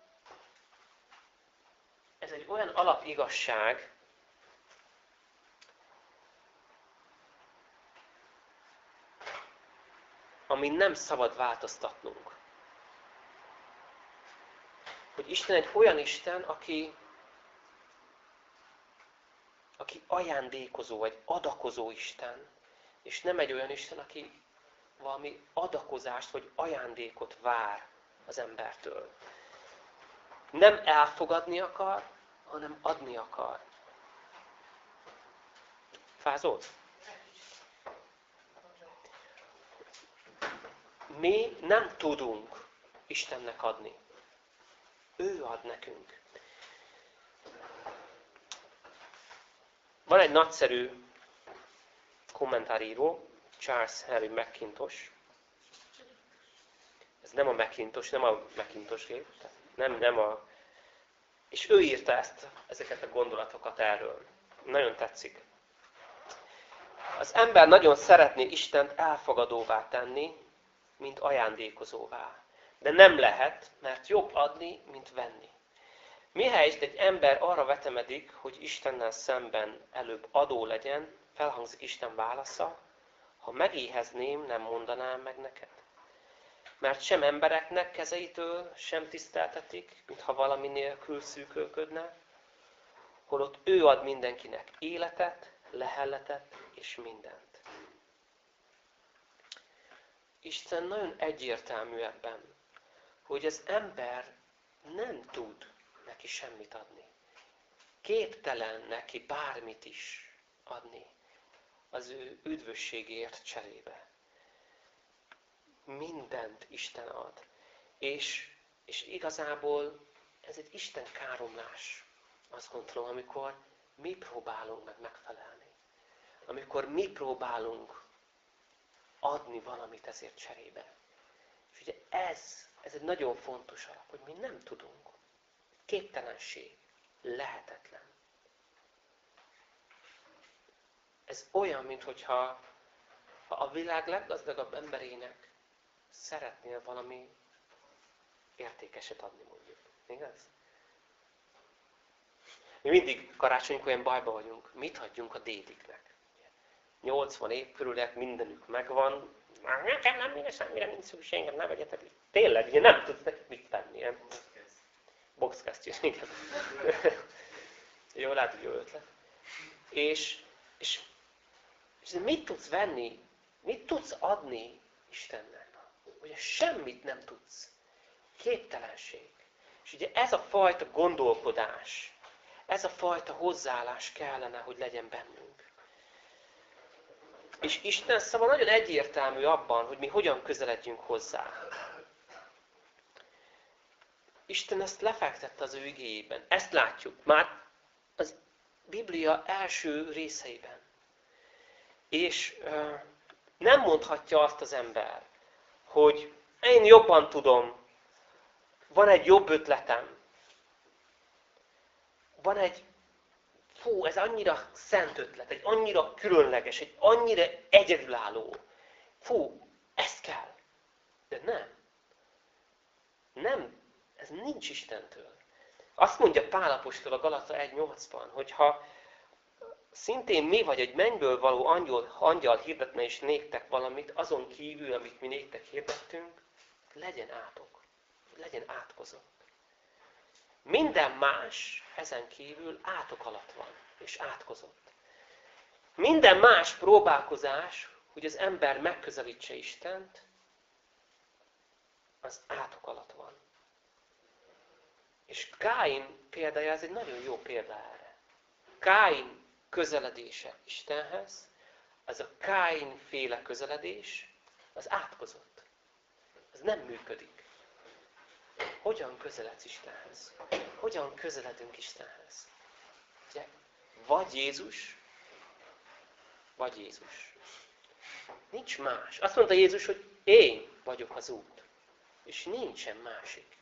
ez egy olyan alapigazság, amin nem szabad változtatnunk. Hogy Isten egy olyan Isten, aki, aki ajándékozó, vagy adakozó Isten, és nem egy olyan Isten, aki valami adakozást, vagy ajándékot vár az embertől. Nem elfogadni akar, hanem adni akar. Fázol? Mi nem tudunk Istennek adni. Ő ad nekünk. Van egy nagyszerű kommentáríró, Charles Henry McIntosh, ez nem a Macintosh, nem a Macintosh gép, nem, nem a... És ő írta ezt, ezeket a gondolatokat erről. Nagyon tetszik. Az ember nagyon szeretné Istent elfogadóvá tenni, mint ajándékozóvá. De nem lehet, mert jobb adni, mint venni. Mihelyest egy ember arra vetemedik, hogy Istennel szemben előbb adó legyen, felhangzik Isten válasza, ha megéhezném, nem mondanám meg neked mert sem embereknek kezeitől sem tiszteltetik, mintha valami nélkül szűkölködne, holott ő ad mindenkinek életet, lehelletet és mindent. Isten nagyon egyértelmű ebben, hogy az ember nem tud neki semmit adni. Képtelen neki bármit is adni az ő üdvösségért cserébe mindent Isten ad. És, és igazából ez egy Isten káromlás, azt gondolom, amikor mi próbálunk meg megfelelni. Amikor mi próbálunk adni valamit ezért cserébe. És ugye ez, ez egy nagyon fontos alap, hogy mi nem tudunk. Képtelenség. Lehetetlen. Ez olyan, mintha ha a világ leggazdagabb emberének szeretnél valami értékeset adni, mondjuk. Igaz? Mi mindig karácsonykor olyan bajba vagyunk. Mit hagyjunk a dédiknek? 80 év körülnek mindenük megvan. Már nekem nem minden semmire nincs szükségem, nem vegyetek. Tényleg, ugye nem tudsz nekik mit tenni. Boxkesztyű, igen. jó, lehet, hogy jó ötlet. És, és, és mit tudsz venni? Mit tudsz adni Istennek? Hogy semmit nem tudsz. Képtelenség. És ugye ez a fajta gondolkodás, ez a fajta hozzáállás kellene, hogy legyen bennünk. És Isten szava nagyon egyértelmű abban, hogy mi hogyan közeledjünk hozzá. Isten ezt lefektette az ő igéjében. Ezt látjuk már az Biblia első részeiben. És nem mondhatja azt az ember, hogy én jobban tudom, van egy jobb ötletem, van egy fú, ez annyira szent ötlet, egy annyira különleges, egy annyira egyedülálló. Fú, ezt kell. De nem. Nem, ez nincs Istentől. Azt mondja Pálapostól a Galata 1.8-ban, hogy ha szintén mi vagy egy mennyből való angyal, angyal hirdetne is néktek valamit, azon kívül, amit mi néktek hirdettünk, legyen átok, legyen átkozott. Minden más ezen kívül átok alatt van, és átkozott. Minden más próbálkozás, hogy az ember megközelítse Istent, az átok alatt van. És Káin példája, ez egy nagyon jó példa erre. Káin közeledése Istenhez, az a Káin féle közeledés, az átkozott. Az nem működik. Hogyan közeledsz Istenhez? Hogyan közeledünk Istenhez? Ugye? Vagy Jézus, vagy Jézus. Nincs más. Azt mondta Jézus, hogy én vagyok az út. És nincsen másik.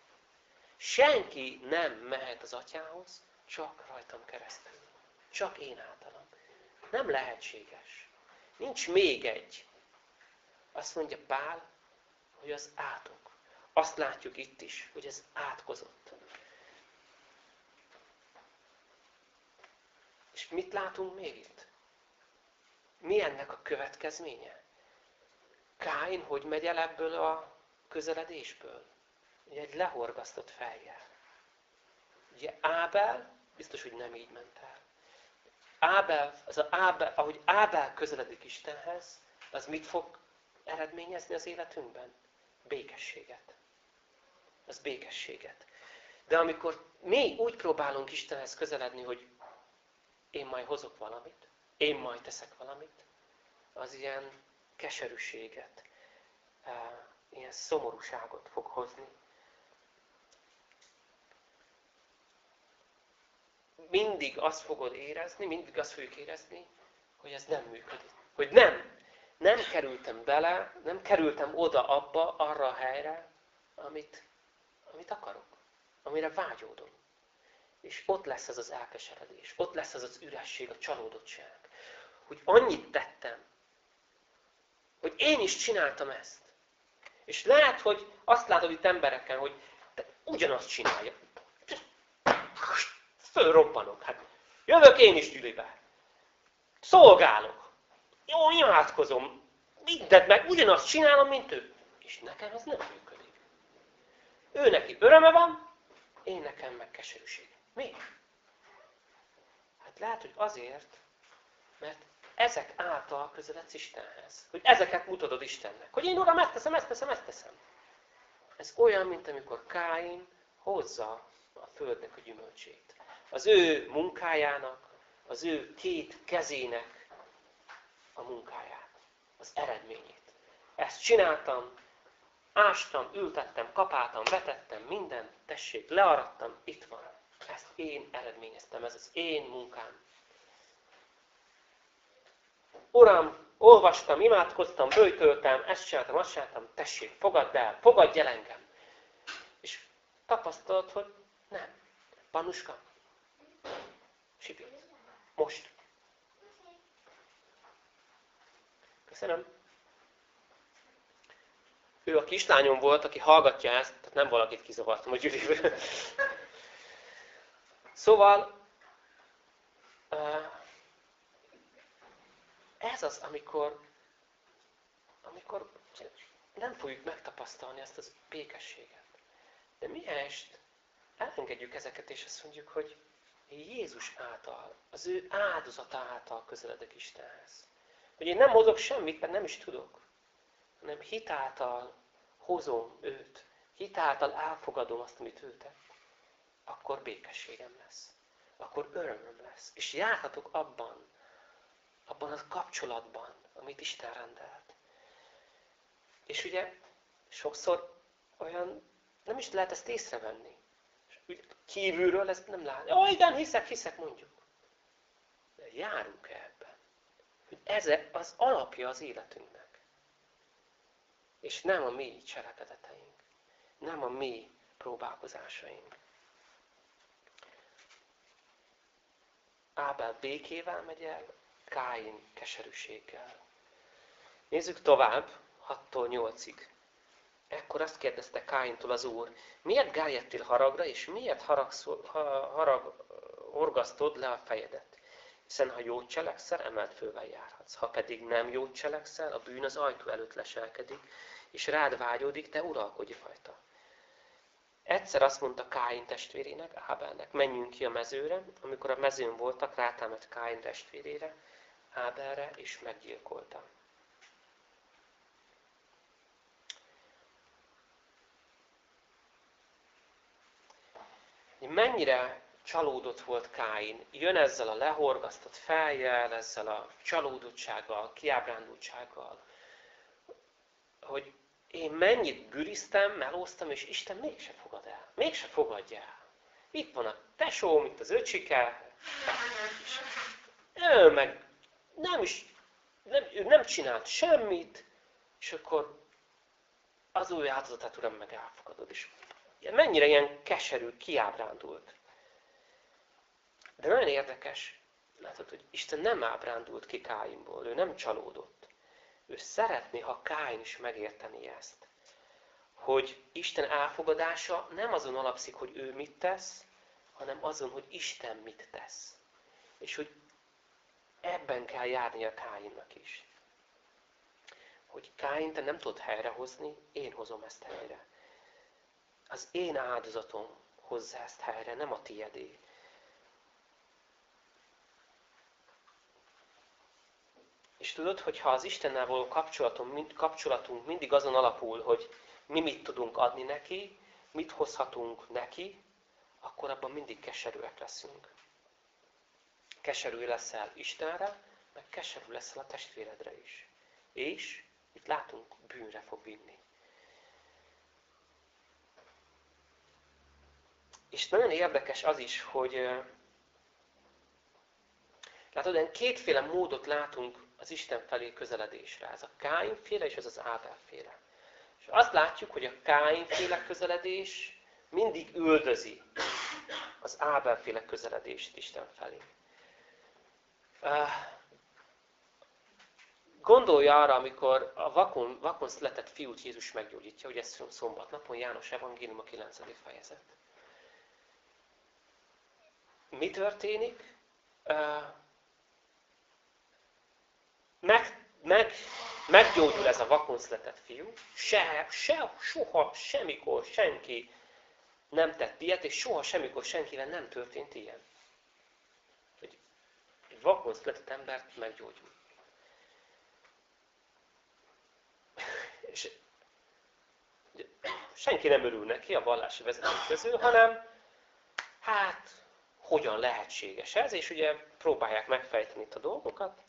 Senki nem mehet az atyához, csak rajtam keresztül. Csak én általam. Nem lehetséges. Nincs még egy. Azt mondja Pál, hogy az átok. Azt látjuk itt is, hogy ez átkozott. És mit látunk még itt? Mi ennek a következménye? Káin hogy megy el ebből a közeledésből? Ugye egy lehorgasztott fejjel. Ugye Ábel biztos, hogy nem így ment el. Ábel, az a Ábel, ahogy Ábel közeledik Istenhez, az mit fog eredményezni az életünkben? Békességet. Az békességet. De amikor mi úgy próbálunk Istenhez közeledni, hogy én majd hozok valamit, én majd teszek valamit, az ilyen keserűséget, eh, ilyen szomorúságot fog hozni. Mindig azt fogod érezni, mindig azt fogjuk érezni, hogy ez nem működik. Hogy nem, nem kerültem bele, nem kerültem oda abba, arra a helyre, amit, amit akarok, amire vágyódom. És ott lesz ez az elkeseredés, ott lesz ez az üresség, a csalódottság. Hogy annyit tettem, hogy én is csináltam ezt. És lehet, hogy azt látod itt embereken, hogy te ugyanazt csinálja fölrobbanok. Hát jövök én is gyűlibe. Szolgálok. Jó, imádkozom. Mindent meg ugyanazt csinálom, mint ő. És nekem ez nem működik. Ő neki öröme van, én nekem meg keserűség. Miért? Hát lehet, hogy azért, mert ezek által közeledsz Istenhez. Hogy ezeket mutatod Istennek. Hogy én Uram, ezt teszem, ezt teszem, ezt teszem. Ez olyan, mint amikor Káin hozza a földnek a gyümölcsét az ő munkájának, az ő két kezének a munkáját, az eredményét. Ezt csináltam, ástam, ültettem, kapáltam, vetettem, minden, tessék, learadtam, itt van. Ezt én eredményeztem, ez az én munkám. Uram, olvastam, imádkoztam, bőjtöltem, ezt csináltam, azt csináltam, tessék, fogadd el, fogadj el engem. És tapasztalod, hogy nem. Panuska, Sipit. Most. Köszönöm. Ő a kislányom volt, aki hallgatja ezt, tehát nem valakit kizavartam a gyűléből. Szóval, ez az, amikor, amikor nem fogjuk megtapasztalni ezt az békességet. De mi est elengedjük ezeket, és azt mondjuk, hogy Jézus által, az ő áldozata által közeledek Istenhez. Hogy én nem hozok semmit, mert nem is tudok, hanem hitáltal hozom őt, hitáltal elfogadom azt, amit ő tett, akkor békességem lesz. Akkor örömöm lesz. És járhatok abban, abban a kapcsolatban, amit Isten rendelt. És ugye sokszor olyan nem is lehet ezt észrevenni kívülről ezt nem lát. Ó, igen, hiszek, hiszek, mondjuk. De járunk -e ebben? Hogy ez az alapja az életünknek. És nem a mi cselekedeteink. Nem a mi próbálkozásaink. Ábel békével megy el, Káin keserűséggel. Nézzük tovább, 6-tól 8-ig. Ekkor azt kérdezte Káintól az Úr, miért gályettél haragra, és miért harag, orgasztod le a fejedet? Hiszen ha jót cselekszel, emelt fővel járhatsz. Ha pedig nem jót cselekszel, a bűn az ajtó előtt leselkedik, és rád vágyódik, te uralkodj fajta. Egyszer azt mondta Káin testvérének, Ábelnek, menjünk ki a mezőre. Amikor a mezőn voltak, rátámadt Káin testvérére, Ábelre, és meggyilkolta. Mennyire csalódott volt Káin. Jön ezzel a lehorgasztott feljel, ezzel a csalódottsággal, kiábrándultsággal, hogy én mennyit büriztem, melóztam, és Isten mégse fogad el. Mégse fogadja el. Itt van a tesóm, itt az öcsike, ő meg nem is, nem, ő nem csinált semmit, és akkor az új áldozatát, Uram, meg elfogadod. És mennyire ilyen keserű, kiábrándult. De nagyon érdekes, látod, hogy Isten nem ábrándult ki Káinból, ő nem csalódott. Ő szeretné, ha Káin is megérteni ezt. Hogy Isten elfogadása nem azon alapszik, hogy ő mit tesz, hanem azon, hogy Isten mit tesz. És hogy ebben kell járni a Káinnak is. Hogy Káin, te nem tudod helyrehozni, én hozom ezt helyre. Az én áldozatom hozza ezt helyre, nem a tiédé. És tudod, hogy ha az Istennel való kapcsolatunk mindig azon alapul, hogy mi mit tudunk adni neki, mit hozhatunk neki, akkor abban mindig keserűek leszünk. Keserű leszel Istenre, meg keserű leszel a testvéredre is. És, itt látunk, bűnre fog vinni. És nagyon érdekes az is, hogy látod, kétféle módot látunk az Isten felé közeledésre. Ez a Káin féle és ez az Ábel féle. És azt látjuk, hogy a Káin féle közeledés mindig üldözi az Ábel féle közeledést Isten felé. Gondolja arra, amikor a vakon, vakon született fiút Jézus meggyógyítja, ugye ez szombatnapon, János Evangélium a 9. fejezet. Mi történik? meg, meg, meggyógyul ez a vakon született fiú, se, se, soha, semmikor senki nem tett ilyet, és soha semmikor senkivel nem történt ilyen. Hogy egy vakon született embert meggyógyul. És senki nem örül neki, a vallási vezetők közül, hanem hát hogyan lehetséges ez, és ugye próbálják megfejteni itt a dolgokat.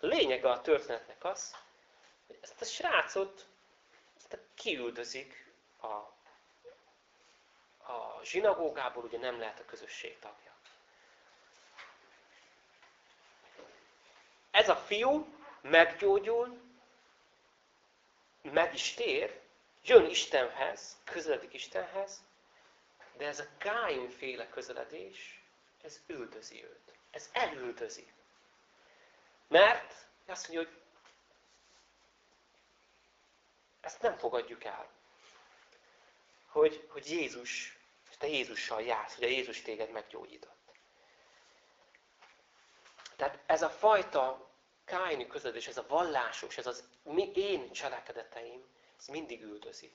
Lényege a történetnek az, hogy ezt a srácot ezt kiüldözik a, a zsinagógából, ugye nem lehet a közösség tagja. Ez a fiú meggyógyul, meg is tér, jön Istenhez, közeledik Istenhez, de ez a Káin féle közeledés, ez üldözi őt. Ez elüldözi. Mert azt mondja, hogy ezt nem fogadjuk el. Hogy, hogy Jézus, te Jézussal jársz, hogy a Jézus téged meggyógyított. Tehát ez a fajta kájni közödés, ez a vallásos, ez az mi én cselekedeteim, ez mindig üldözi.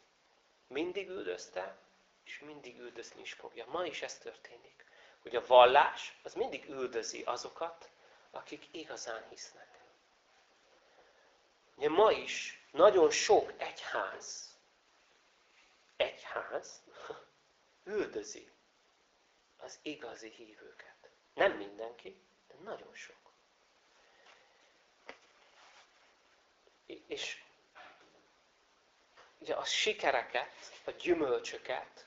Mindig üldözte, és mindig üldözni is fogja. Ma is ez történik. Hogy a vallás, az mindig üldözi azokat, akik igazán hisznek. Ugye ma is nagyon sok egyház, egyház (laughs) üldözi az igazi hívőket. Nem mindenki, de nagyon sok. És ugye a sikereket, a gyümölcsöket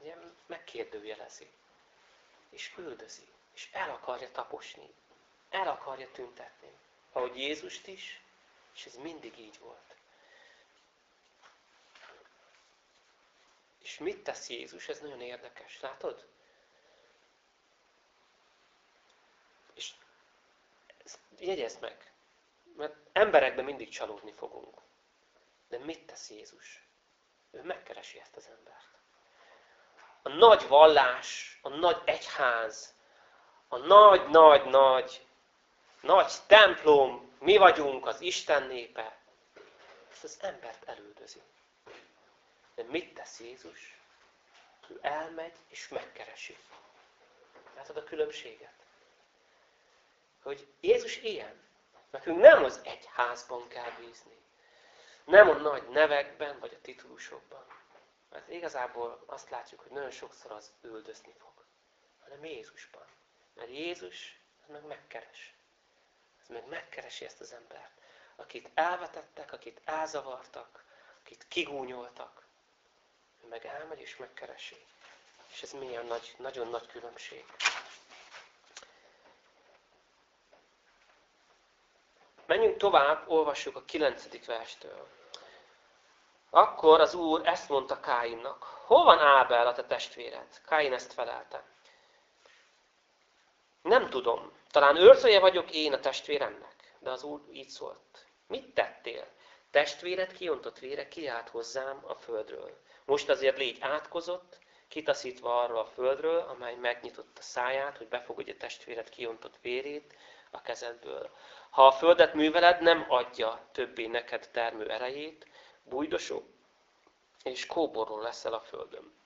ugye megkérdőjelezi, és üldözi, és el akarja taposni, el akarja tüntetni. Ahogy Jézust is, és ez mindig így volt. És mit tesz Jézus? Ez nagyon érdekes. Látod? jegyezd meg, mert emberekben mindig csalódni fogunk. De mit tesz Jézus? Ő megkeresi ezt az embert. A nagy vallás, a nagy egyház, a nagy, nagy, templom, mi vagyunk az Isten népe, ezt az embert elüldözi. De mit tesz Jézus? Ő elmegy és megkeresi. Látod a különbséget? Hogy Jézus ilyen. Nekünk nem az egy házban kell bízni. Nem a nagy nevekben, vagy a titulusokban. Mert igazából azt látjuk, hogy nagyon sokszor az üldözni fog. Hanem Jézusban. Mert Jézus az meg megkeres. Az meg megkeresi ezt az embert. Akit elvetettek, akit elzavartak, akit kigúnyoltak. Ő meg elmegy és megkeresi. És ez milyen nagy, nagyon nagy különbség. Menjünk tovább, olvassuk a 9. verstől. Akkor az Úr ezt mondta Káinnak. Hol van Ábel, a te testvéred? Káin ezt felelte. Nem tudom. Talán őrzője vagyok én a testvéremnek. De az Úr így szólt. Mit tettél? Testvéred kiontott vére kiállt hozzám a földről. Most azért légy átkozott, kitaszítva arra a földről, amely megnyitotta száját, hogy befogadja testvéred kiontott vérét a kezedből. Ha a földet műveled, nem adja többé neked termő erejét, bújdosó és kóborról leszel a földön.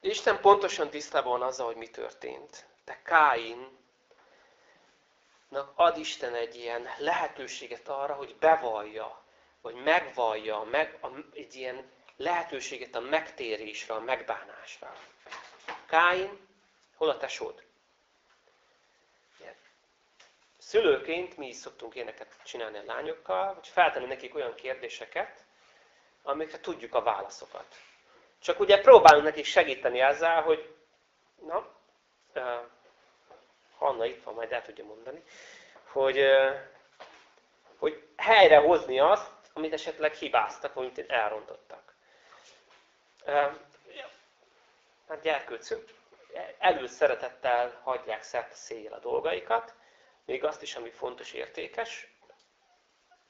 De Isten pontosan tisztában van azzal, hogy mi történt. De Káin ad Isten egy ilyen lehetőséget arra, hogy bevallja, vagy megvallja, meg, a, egy ilyen lehetőséget a megtérésre, a megbánásra. Káin, hol a tesód? Szülőként mi is szoktunk éneket csinálni a lányokkal, hogy feltenni nekik olyan kérdéseket, amikre tudjuk a válaszokat. Csak ugye próbálunk nekik segíteni ezzel, hogy na, uh, Hanna itt van, majd el tudja mondani, hogy, uh, hogy helyrehozni azt, amit esetleg hibáztak, vagy amit elrontottak. Uh, hát gyerkőcök előszeretettel hagyják szerte széjjel a dolgaikat, még azt is, ami fontos, értékes.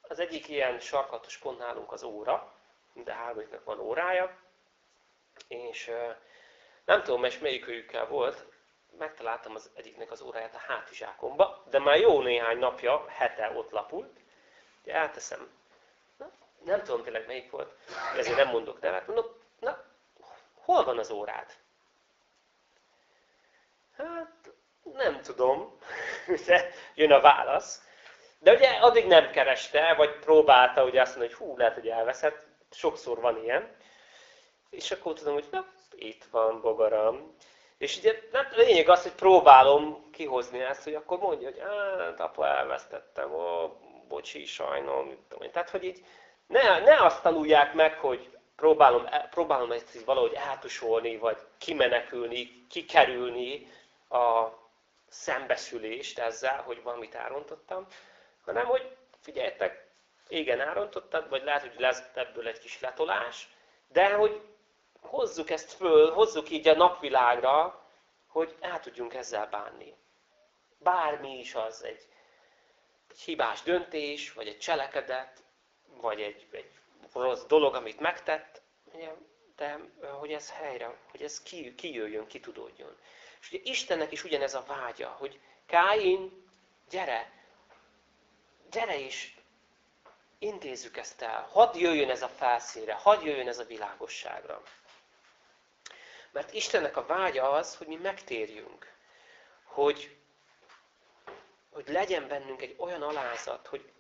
Az egyik ilyen sarkatos pont nálunk az óra, de hármiknak van órája, és nem tudom, és melyikőjükkel volt, megtaláltam az egyiknek az óráját a hátizsákomba, de már jó néhány napja, hete ott lapult. Ugye elteszem. Na, nem tudom tényleg melyik volt, ezért nem mondok nevet. Mondom, na, hol van az órád? Hát, nem tudom, (laughs) jön a válasz. De ugye addig nem kereste, vagy próbálta ugye azt mondani, hogy hú, lehet, hogy elveszett. Sokszor van ilyen. És akkor tudom, hogy na, itt van bogaram. És ugye nem, a lényeg az, hogy próbálom kihozni ezt, hogy akkor mondja, hogy hát apa, elvesztettem, ó, bocsi, sajnom. Tehát, hogy így ne, ne azt tanulják meg, hogy próbálom, próbálom ezt így valahogy eltusolni, vagy kimenekülni, kikerülni a szembesülést ezzel, hogy valamit elrontottam, hanem hogy figyeljetek, igen, elrontottad, vagy lehet, hogy lesz ebből egy kis letolás, de hogy hozzuk ezt föl, hozzuk így a napvilágra, hogy el tudjunk ezzel bánni. Bármi is az, egy, egy hibás döntés, vagy egy cselekedet, vagy egy, egy rossz dolog, amit megtett, de hogy ez helyre, hogy ez kijöjjön, kitudódjon. És ugye Istennek is ugyanez a vágya, hogy Káin, gyere, gyere is, intézzük ezt el, hadd jöjjön ez a felszínre, hadd jöjjön ez a világosságra. Mert Istennek a vágya az, hogy mi megtérjünk, hogy, hogy legyen bennünk egy olyan alázat, hogy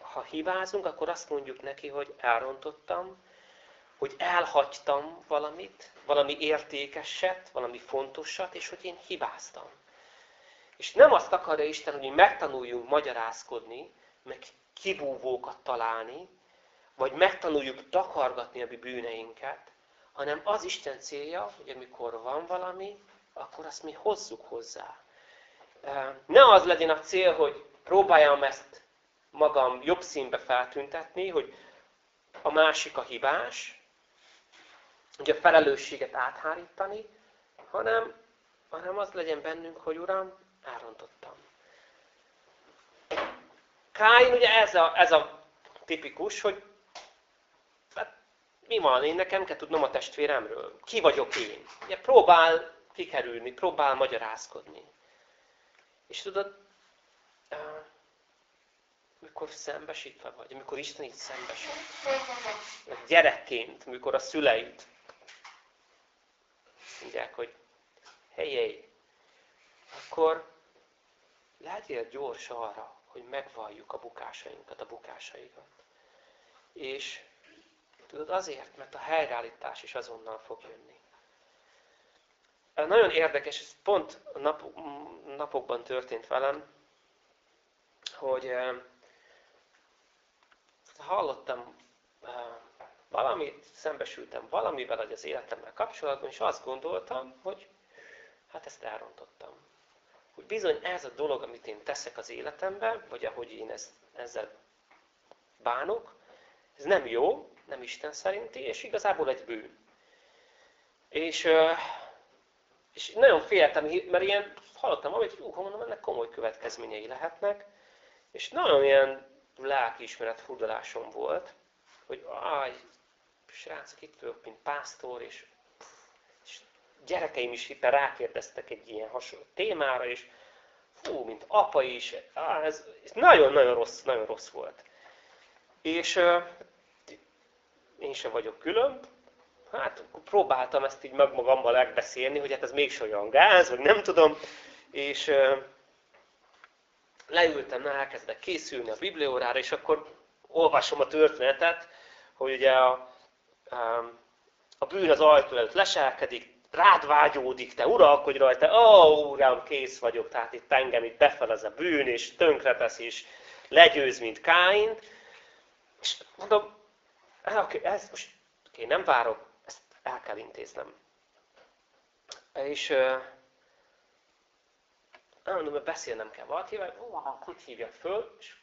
ha hibázunk, akkor azt mondjuk neki, hogy elrontottam, hogy elhagytam valamit, valami értékeset, valami fontosat, és hogy én hibáztam. És nem azt akarja Isten, hogy mi megtanuljunk magyarázkodni, meg kibúvókat találni, vagy megtanuljuk takargatni a bűneinket, hanem az Isten célja, hogy amikor van valami, akkor azt mi hozzuk hozzá. Ne az legyen a cél, hogy próbáljam ezt magam jobb színbe feltüntetni, hogy a másik a hibás, a felelősséget áthárítani, hanem, hanem az legyen bennünk, hogy Uram, elrontottam. Káin ugye ez a, ez a tipikus, hogy hát, mi van, én nekem kell tudnom a testvéremről. Ki vagyok én? Ugye próbál kikerülni, próbál magyarázkodni. És tudod, mikor szembesítve vagy, amikor Isten így szembesít. Gyerekként, mikor a szüleid mondják, hogy hely, hely, akkor legyél gyors arra, hogy megvalljuk a bukásainkat, a bukásaikat. És tudod, azért, mert a helyreállítás is azonnal fog jönni. Nagyon érdekes, ez pont nap, napokban történt velem, hogy hallottam valamit, szembesültem valamivel az életemmel kapcsolatban, és azt gondoltam, hogy hát ezt elrontottam. Hogy bizony ez a dolog, amit én teszek az életemben, vagy ahogy én ezt, ezzel bánok, ez nem jó, nem Isten szerinti, és igazából egy bűn. És, és nagyon féltem, mert ilyen hallottam valamit, hogy uh, mondom, ennek komoly következményei lehetnek, és nagyon ilyen lelkiismeret furdalásom volt, hogy áj, srácok, itt vagyok, mint pásztor, és, és gyerekeim is itt rákérdeztek egy ilyen hasonló témára, és fú, mint apa is, ez nagyon-nagyon rossz, nagyon rossz volt. És én sem vagyok külön, hát próbáltam ezt így meg magammal megbeszélni, hogy hát ez mégse olyan gáz, vagy nem tudom, és leültem, elkezdek készülni a bibliórára, és akkor olvasom a történetet, hogy ugye a, a bűn az ajtó előtt leselkedik, rád vágyódik, te uralkodj rajta, ó, oh, uram, kész vagyok, tehát itt engem itt befelez a bűn, és tönkretesz, és legyőz, mint Káin. És mondom, oké, ez most okay, nem várok, ezt el kell intéznem. És nem mondom, hogy beszélnem kell valakivel, hogy hívjak föl, és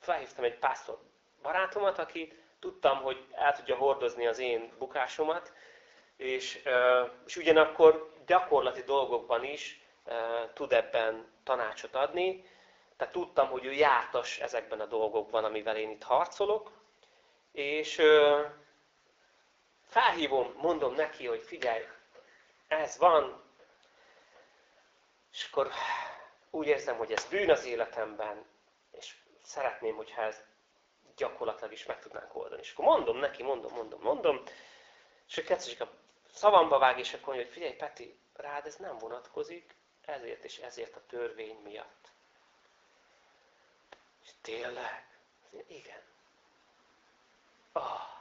felhívtam egy pásztor barátomat, aki tudtam, hogy el tudja hordozni az én bukásomat, és, és ugyanakkor gyakorlati dolgokban is tud ebben tanácsot adni. Tehát tudtam, hogy ő jártas ezekben a dolgokban, amivel én itt harcolok, és felhívom, mondom neki, hogy figyelj, ez van, és akkor úgy érzem, hogy ez bűn az életemben, és szeretném, hogyha ez gyakorlatilag is meg tudnánk oldani. És akkor mondom neki, mondom, mondom, mondom, és akkor egyszer a szavamba vág, és akkor mondja, hogy figyelj, Peti, rád ez nem vonatkozik, ezért és ezért a törvény miatt. És tényleg? Igen. Oh.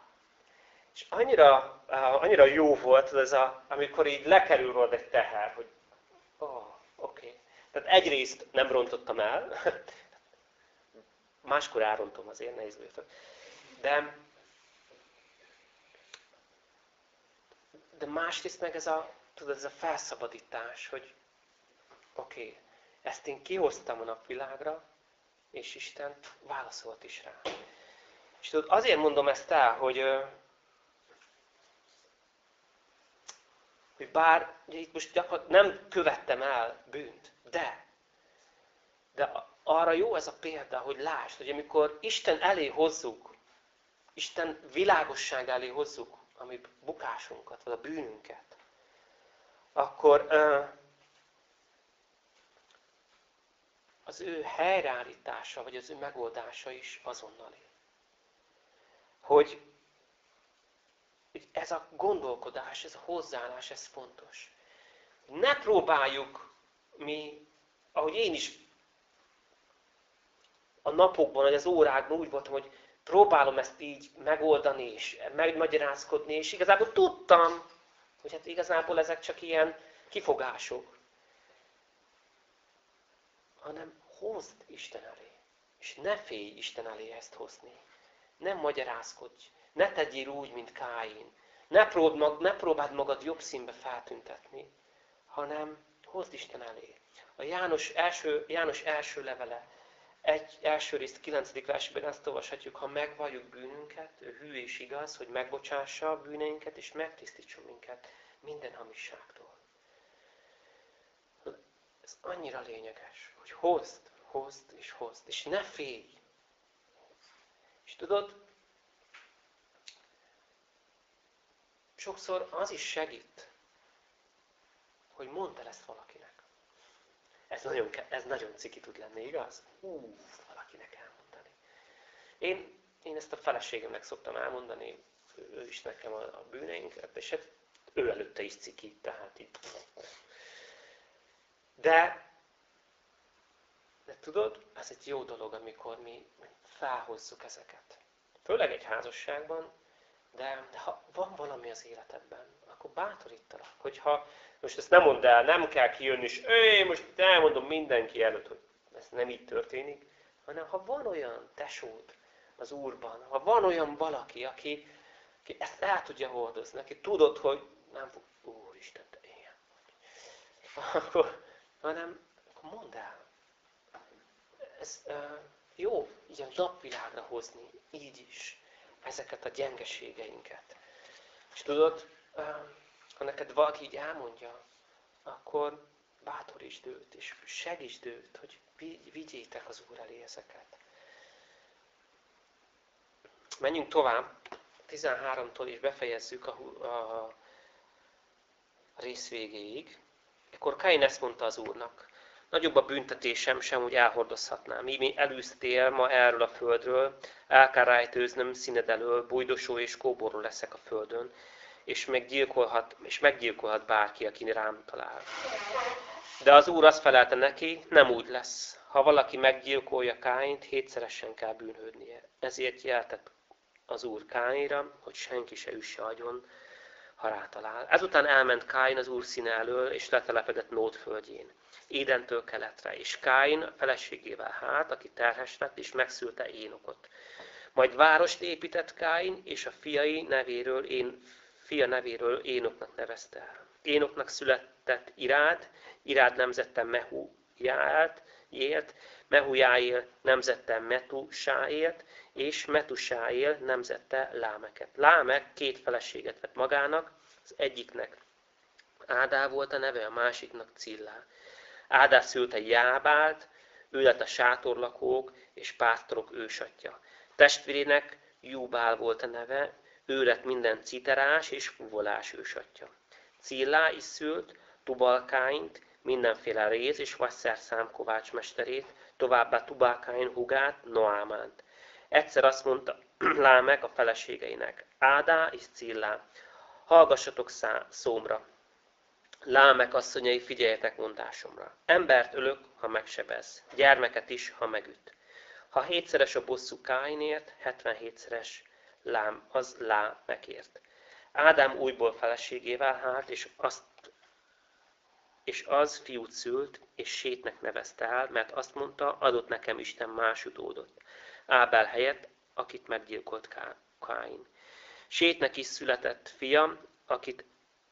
És annyira, annyira jó volt ez a, amikor így lekerül rólad egy teher, hogy oh, oké. Okay. Tehát egyrészt nem rontottam el, máskor elrontom azért, ne izguljatok. De, de másrészt meg ez a, tudod, ez a felszabadítás, hogy oké, okay, ezt én kihoztam a napvilágra, és Isten válaszolt is rá. És tudod, azért mondom ezt el, hogy, hogy bár ugye itt most nem követtem el bűnt, de, de arra jó ez a példa, hogy lásd, hogy amikor Isten elé hozzuk, Isten világosság elé hozzuk a mi bukásunkat, vagy a bűnünket, akkor az ő helyreállítása, vagy az ő megoldása is azonnali. Hogy ez a gondolkodás, ez a hozzáállás, ez fontos. Ne próbáljuk mi, ahogy én is a napokban, vagy az órákban úgy voltam, hogy próbálom ezt így megoldani, és megmagyarázkodni, és igazából tudtam, hogy hát igazából ezek csak ilyen kifogások. Hanem hozd Isten elé. És ne félj Isten elé ezt hozni. Nem magyarázkodj. Ne tegyél úgy, mint Káin. Ne, próbáld, mag, ne próbáld magad jobb színbe feltüntetni, hanem hozd Isten elé. A János első, János első levele, egy első részt, kilencedik versben azt olvashatjuk, ha megvalljuk bűnünket, ő hű és igaz, hogy megbocsássa a bűneinket, és megtisztítson minket minden hamisságtól. Ez annyira lényeges, hogy hozd, hozd és hozd, és ne félj, És tudod, sokszor az is segít, hogy mondd el ezt valakinek. Ez nagyon, ez nagyon ciki tud lenni, igaz? Hú, valakinek elmondani. Én, én ezt a feleségemnek szoktam elmondani, ő is nekem a, a bűneinket, és hát ő előtte is ciki, tehát itt. De, de tudod, ez egy jó dolog, amikor mi felhozzuk ezeket. Főleg egy házasságban, de, de ha van valami az életedben, akkor bátorítalak, hogyha most ezt nem mondd el, nem kell kijönni, és én most elmondom mindenki előtt, hogy ez nem így történik, hanem ha van olyan tesód az Úrban, ha van olyan valaki, aki, aki ezt el tudja hordozni, aki tudod, hogy nem fog, Úristen, te ilyen. Akkor, hanem akkor mondd el. Ez uh, jó ilyen napvilágra hozni, így is, ezeket a gyengeségeinket. És tudod, ha neked valaki így elmondja, akkor bátorítsd őt, és segítsd őt, hogy vigyétek az Úr elé ezeket. Menjünk tovább. 13-tól is befejezzük a, a, rész végéig. Ekkor Kain ezt mondta az Úrnak. Nagyobb a büntetésem sem, hogy elhordozhatnám. Ími elűztél ma erről a földről, el kell rájtőznöm színed elől, bújdosó és kóború leszek a földön, és meggyilkolhat, és meggyilkolhat bárki, aki rám talál. De az Úr azt felelte neki, nem úgy lesz. Ha valaki meggyilkolja Káint, hétszeresen kell bűnhődnie. Ezért jeltett az Úr Káinra, hogy senki se üsse agyon, ha rátalál. Ezután elment Káin az Úr színe elől, és letelepedett Nót földjén. Édentől keletre, és Káin feleségével hát, aki terhes lett, és megszülte Énokot. Majd várost épített Káin, és a fiai nevéről én fia nevéről Énoknak nevezte el. Énoknak született Irád, Irád nemzetten Mehujált, élt, Mehujáél nemzetten Metusáélt, és Metusáél nemzette Lámeket. Lámek két feleséget vett magának, az egyiknek Ádá volt a neve, a másiknak Cillá. Ádá szülte Jábált, ő lett a sátorlakók és pásztorok ősatja. Testvérének Júbál volt a neve, ő lett minden citerás és fuvolás ősatja. Cillá is szült Tubalkáint, mindenféle réz és vasszerszám kovácsmesterét, továbbá Tubalkáin hugát, Noámánt. Egyszer azt mondta (clears throat) Lámek a feleségeinek, Ádá és Cillá, hallgassatok szá- szómra. Lámek asszonyai, figyeljetek mondásomra. Embert ölök, ha megsebez, gyermeket is, ha megüt. Ha hétszeres a bosszú Káinért, 77-szeres lám, az lá megért. Ádám újból feleségével hált, és, azt, és az fiút szült, és sétnek nevezte el, mert azt mondta, adott nekem Isten más utódot. Ábel helyett, akit meggyilkolt Káin. Sétnek is született fia, akit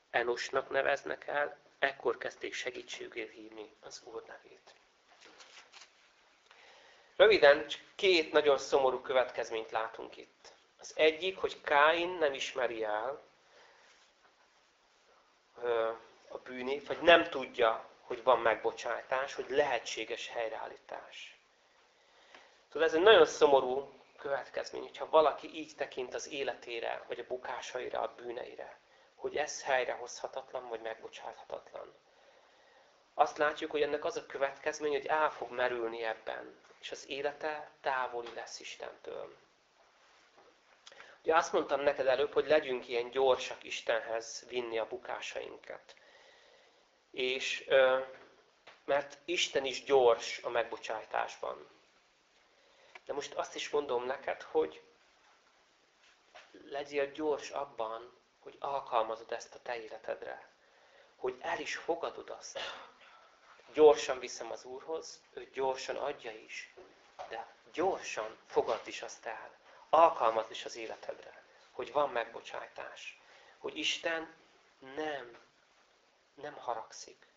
Enosnak neveznek el, ekkor kezdték segítségül hívni az Úr nevét. Röviden, két nagyon szomorú következményt látunk itt. Az egyik, hogy Káin nem ismeri el a bűnét, vagy nem tudja, hogy van megbocsátás, hogy lehetséges helyreállítás. Tudod, ez egy nagyon szomorú következmény, hogyha valaki így tekint az életére, vagy a bukásaira, a bűneire, hogy ez helyrehozhatatlan, vagy megbocsáthatatlan. Azt látjuk, hogy ennek az a következmény, hogy el fog merülni ebben, és az élete távoli lesz Istentől. Ugye azt mondtam neked előbb, hogy legyünk ilyen gyorsak Istenhez vinni a bukásainkat. És mert Isten is gyors a megbocsájtásban. De most azt is mondom neked, hogy legyél gyors abban, hogy alkalmazod ezt a te életedre. Hogy el is fogadod azt. Gyorsan viszem az Úrhoz, ő gyorsan adja is. De gyorsan fogadd is azt el alkalmazd is az életedre, hogy van megbocsátás, hogy Isten nem, nem haragszik.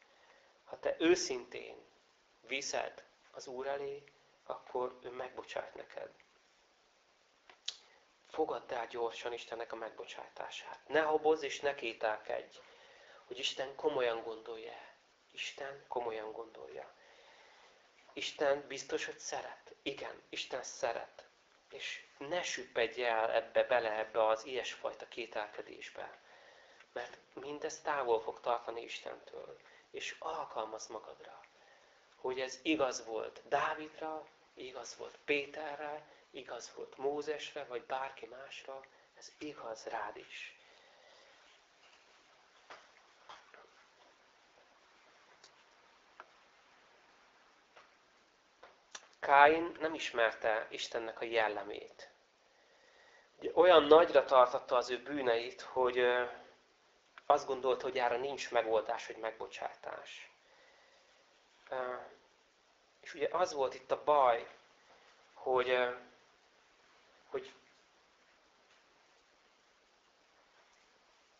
Ha te őszintén viszed az Úr elé, akkor ő megbocsát neked. Fogadd el gyorsan Istennek a megbocsátását. Ne habozz és ne kételkedj, hogy Isten komolyan gondolja. Isten komolyan gondolja. Isten biztos, hogy szeret. Igen, Isten szeret És ne süppedj el ebbe bele, ebbe az ilyesfajta kételkedésbe. Mert mindez távol fog tartani Istentől. És alkalmaz magadra, hogy ez igaz volt Dávidra, igaz volt Péterre, igaz volt Mózesre, vagy bárki másra, ez igaz rád is. Káin nem ismerte Istennek a jellemét. Olyan nagyra tartotta az ő bűneit, hogy azt gondolta, hogy erre nincs megoldás, hogy megbocsátás. És ugye az volt itt a baj, hogy, hogy,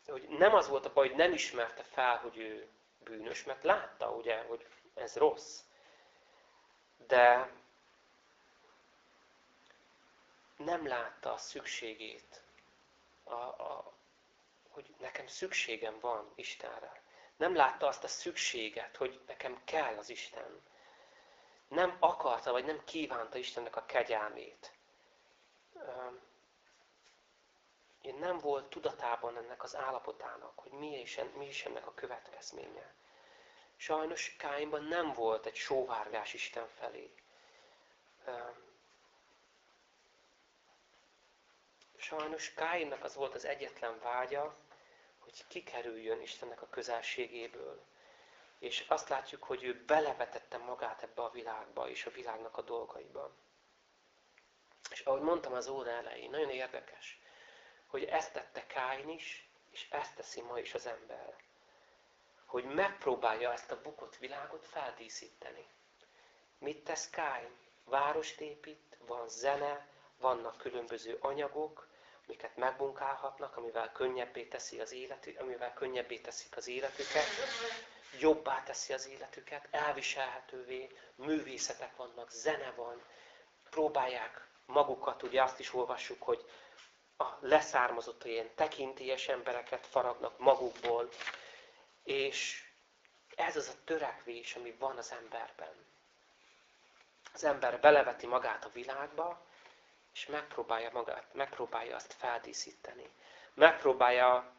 hogy nem az volt a baj, hogy nem ismerte fel, hogy ő bűnös, mert látta, ugye, hogy ez rossz. De nem látta a szükségét, a, a, hogy nekem szükségem van Istenre. Nem látta azt a szükséget, hogy nekem kell az Isten. Nem akarta, vagy nem kívánta Istennek a kegyelmét. Nem volt tudatában ennek az állapotának, hogy mi is, mi is ennek a következménye. Sajnos Káimban nem volt egy sóvárgás Isten felé. Sajnos Káinnak az volt az egyetlen vágya, hogy kikerüljön Istennek a közelségéből. És azt látjuk, hogy ő belevetette magát ebbe a világba és a világnak a dolgaiba. És ahogy mondtam az óra elején, nagyon érdekes, hogy ezt tette Káin is, és ezt teszi ma is az ember. Hogy megpróbálja ezt a bukott világot feldíszíteni. Mit tesz Káin? Várost épít, van zene, vannak különböző anyagok, amiket megmunkálhatnak, amivel könnyebbé teszi az életük, amivel könnyebbé teszik az életüket, jobbá teszi az életüket, elviselhetővé, művészetek vannak, zene van, próbálják magukat, ugye azt is olvassuk, hogy a leszármazott ilyen tekintélyes embereket faragnak magukból, és ez az a törekvés, ami van az emberben. Az ember beleveti magát a világba, és megpróbálja magát, megpróbálja azt feldíszíteni. Megpróbálja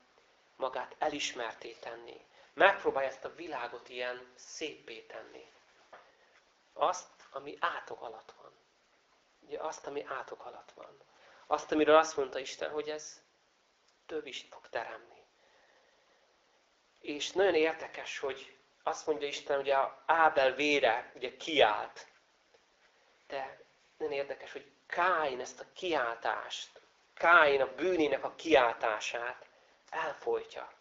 magát elismerté tenni. Megpróbálja ezt a világot ilyen szépé tenni. Azt, ami átok alatt van. Ugye azt, ami átok alatt van. Azt, amiről azt mondta Isten, hogy ez több is fog teremni. És nagyon érdekes, hogy azt mondja Isten, hogy a Ábel vére ugye kiállt. De nagyon érdekes, hogy Káin ezt a kiáltást, Káin a bűnének a kiáltását elfolytja.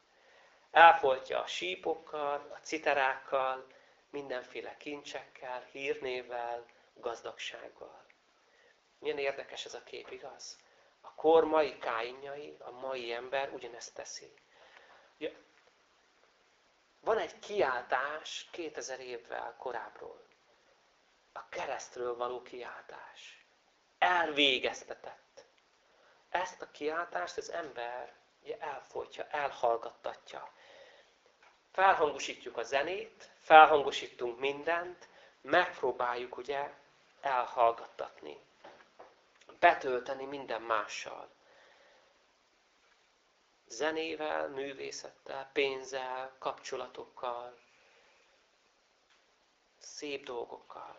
Elfolytja a sípokkal, a citerákkal, mindenféle kincsekkel, hírnével, gazdagsággal. Milyen érdekes ez a kép, igaz? A kor mai káinjai, a mai ember ugyanezt teszi. Ugye, van egy kiáltás 2000 évvel korábbról. A keresztről való kiáltás elvégeztetett. Ezt a kiáltást az ember ugye elfolytja, elhallgattatja. Felhangosítjuk a zenét, felhangosítunk mindent, megpróbáljuk ugye elhallgattatni, betölteni minden mással. Zenével, művészettel, pénzzel, kapcsolatokkal, szép dolgokkal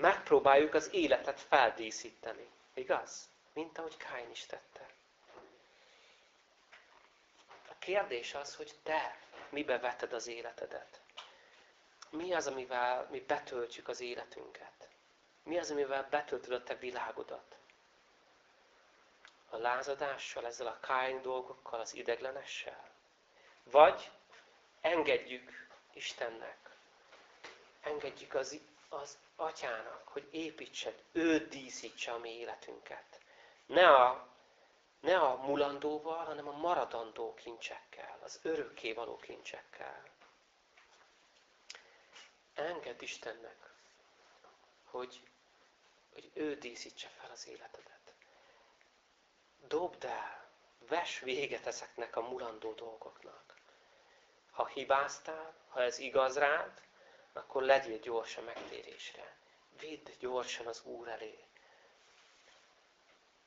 megpróbáljuk az életet feldíszíteni. Igaz? Mint ahogy Káin is tette. A kérdés az, hogy te mibe veted az életedet. Mi az, amivel mi betöltjük az életünket? Mi az, amivel betöltöd a te világodat? A lázadással, ezzel a Káin dolgokkal, az ideglenessel? Vagy engedjük Istennek, engedjük az, az atyának, hogy építsed, ő díszítse a mi életünket. Ne a, ne a mulandóval, hanem a maradandó kincsekkel, az örökké való kincsekkel. Engedd Istennek, hogy, hogy ő díszítse fel az életedet. Dobd el, ves véget ezeknek a mulandó dolgoknak. Ha hibáztál, ha ez igaz rád, akkor legyél gyors a megtérésre. Vidd gyorsan az Úr elé.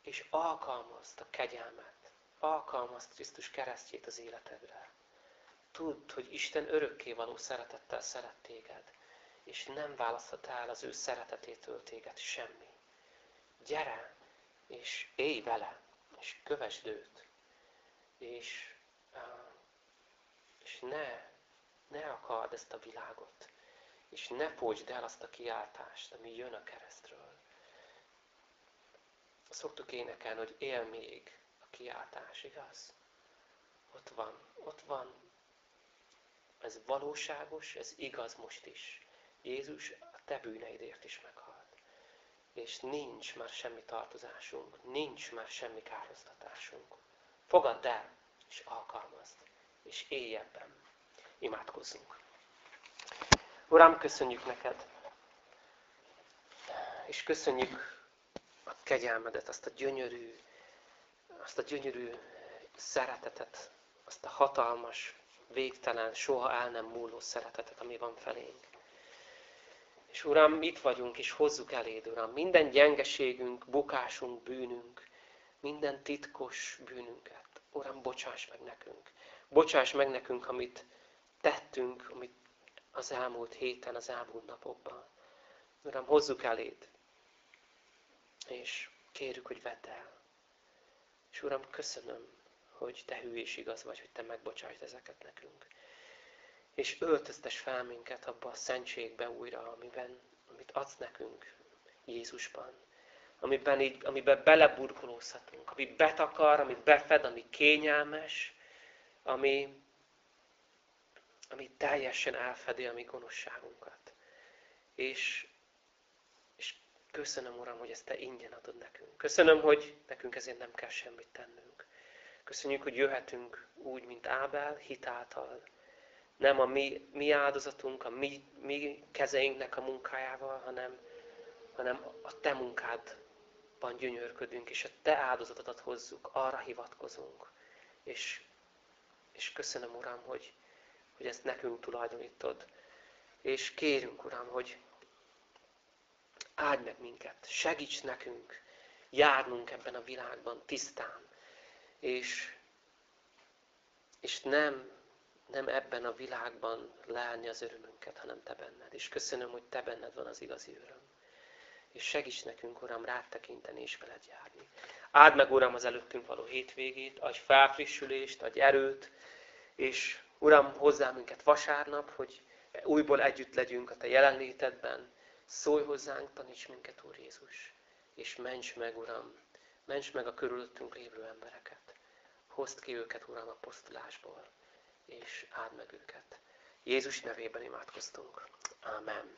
és alkalmazd a kegyelmet, alkalmazd Krisztus keresztjét az életedre. Tudd, hogy Isten örökké való szeretettel szeret téged, és nem választhat el az ő szeretetétől téged semmi. Gyere, és élj vele, és kövesd őt, és, és ne, ne akard ezt a világot, és ne fogyd el azt a kiáltást, ami jön a keresztről. Szoktuk énekelni, hogy él még a kiáltás, igaz? Ott van, ott van. Ez valóságos, ez igaz most is. Jézus a te bűneidért is meghalt. És nincs már semmi tartozásunk, nincs már semmi károztatásunk. Fogadd el, és alkalmazd, és élj ebben. Imádkozzunk. Uram, köszönjük neked, és köszönjük a kegyelmedet, azt a gyönyörű, azt a gyönyörű szeretetet, azt a hatalmas, végtelen, soha el nem múló szeretetet, ami van felénk. És Uram, itt vagyunk, és hozzuk eléd, Uram, minden gyengeségünk, bukásunk, bűnünk, minden titkos bűnünket. Uram, bocsáss meg nekünk. Bocsáss meg nekünk, amit tettünk, amit az elmúlt héten, az elmúlt napokban. Uram, hozzuk eléd, és kérjük, hogy vedd el. És Uram, köszönöm, hogy Te hű és igaz vagy, hogy Te megbocsásd ezeket nekünk. És öltöztes fel minket abba a szentségbe újra, amiben, amit adsz nekünk Jézusban. Amiben, így, amiben beleburkolózhatunk, ami betakar, ami befed, ami kényelmes, ami, ami teljesen elfedi a mi gonoszságunkat. És, és köszönöm, Uram, hogy ezt Te ingyen adod nekünk. Köszönöm, hogy nekünk ezért nem kell semmit tennünk. Köszönjük, hogy jöhetünk úgy, mint Ábel, hitáltal, nem a mi, mi áldozatunk, a mi, mi kezeinknek a munkájával, hanem, hanem a te munkádban gyönyörködünk, és a te áldozatodat hozzuk, arra hivatkozunk. És, és köszönöm, Uram, hogy, hogy ezt nekünk tulajdonítod. És kérünk, Uram, hogy áld meg minket, segíts nekünk járnunk ebben a világban tisztán, és, és nem nem ebben a világban leállni az örömünket, hanem Te benned. És köszönöm, hogy Te benned van az igazi öröm. És segíts nekünk, Uram, rád tekinteni és veled járni. Áld meg, Uram, az előttünk való hétvégét, adj felfrissülést, adj erőt, és Uram, hozzá minket vasárnap, hogy újból együtt legyünk a Te jelenlétedben. Szólj hozzánk, taníts minket, Úr Jézus, és ments meg, Uram, ments meg a körülöttünk lévő embereket. Hozd ki őket, Uram, a posztulásból és áld meg őket. Jézus nevében imádkoztunk. Amen.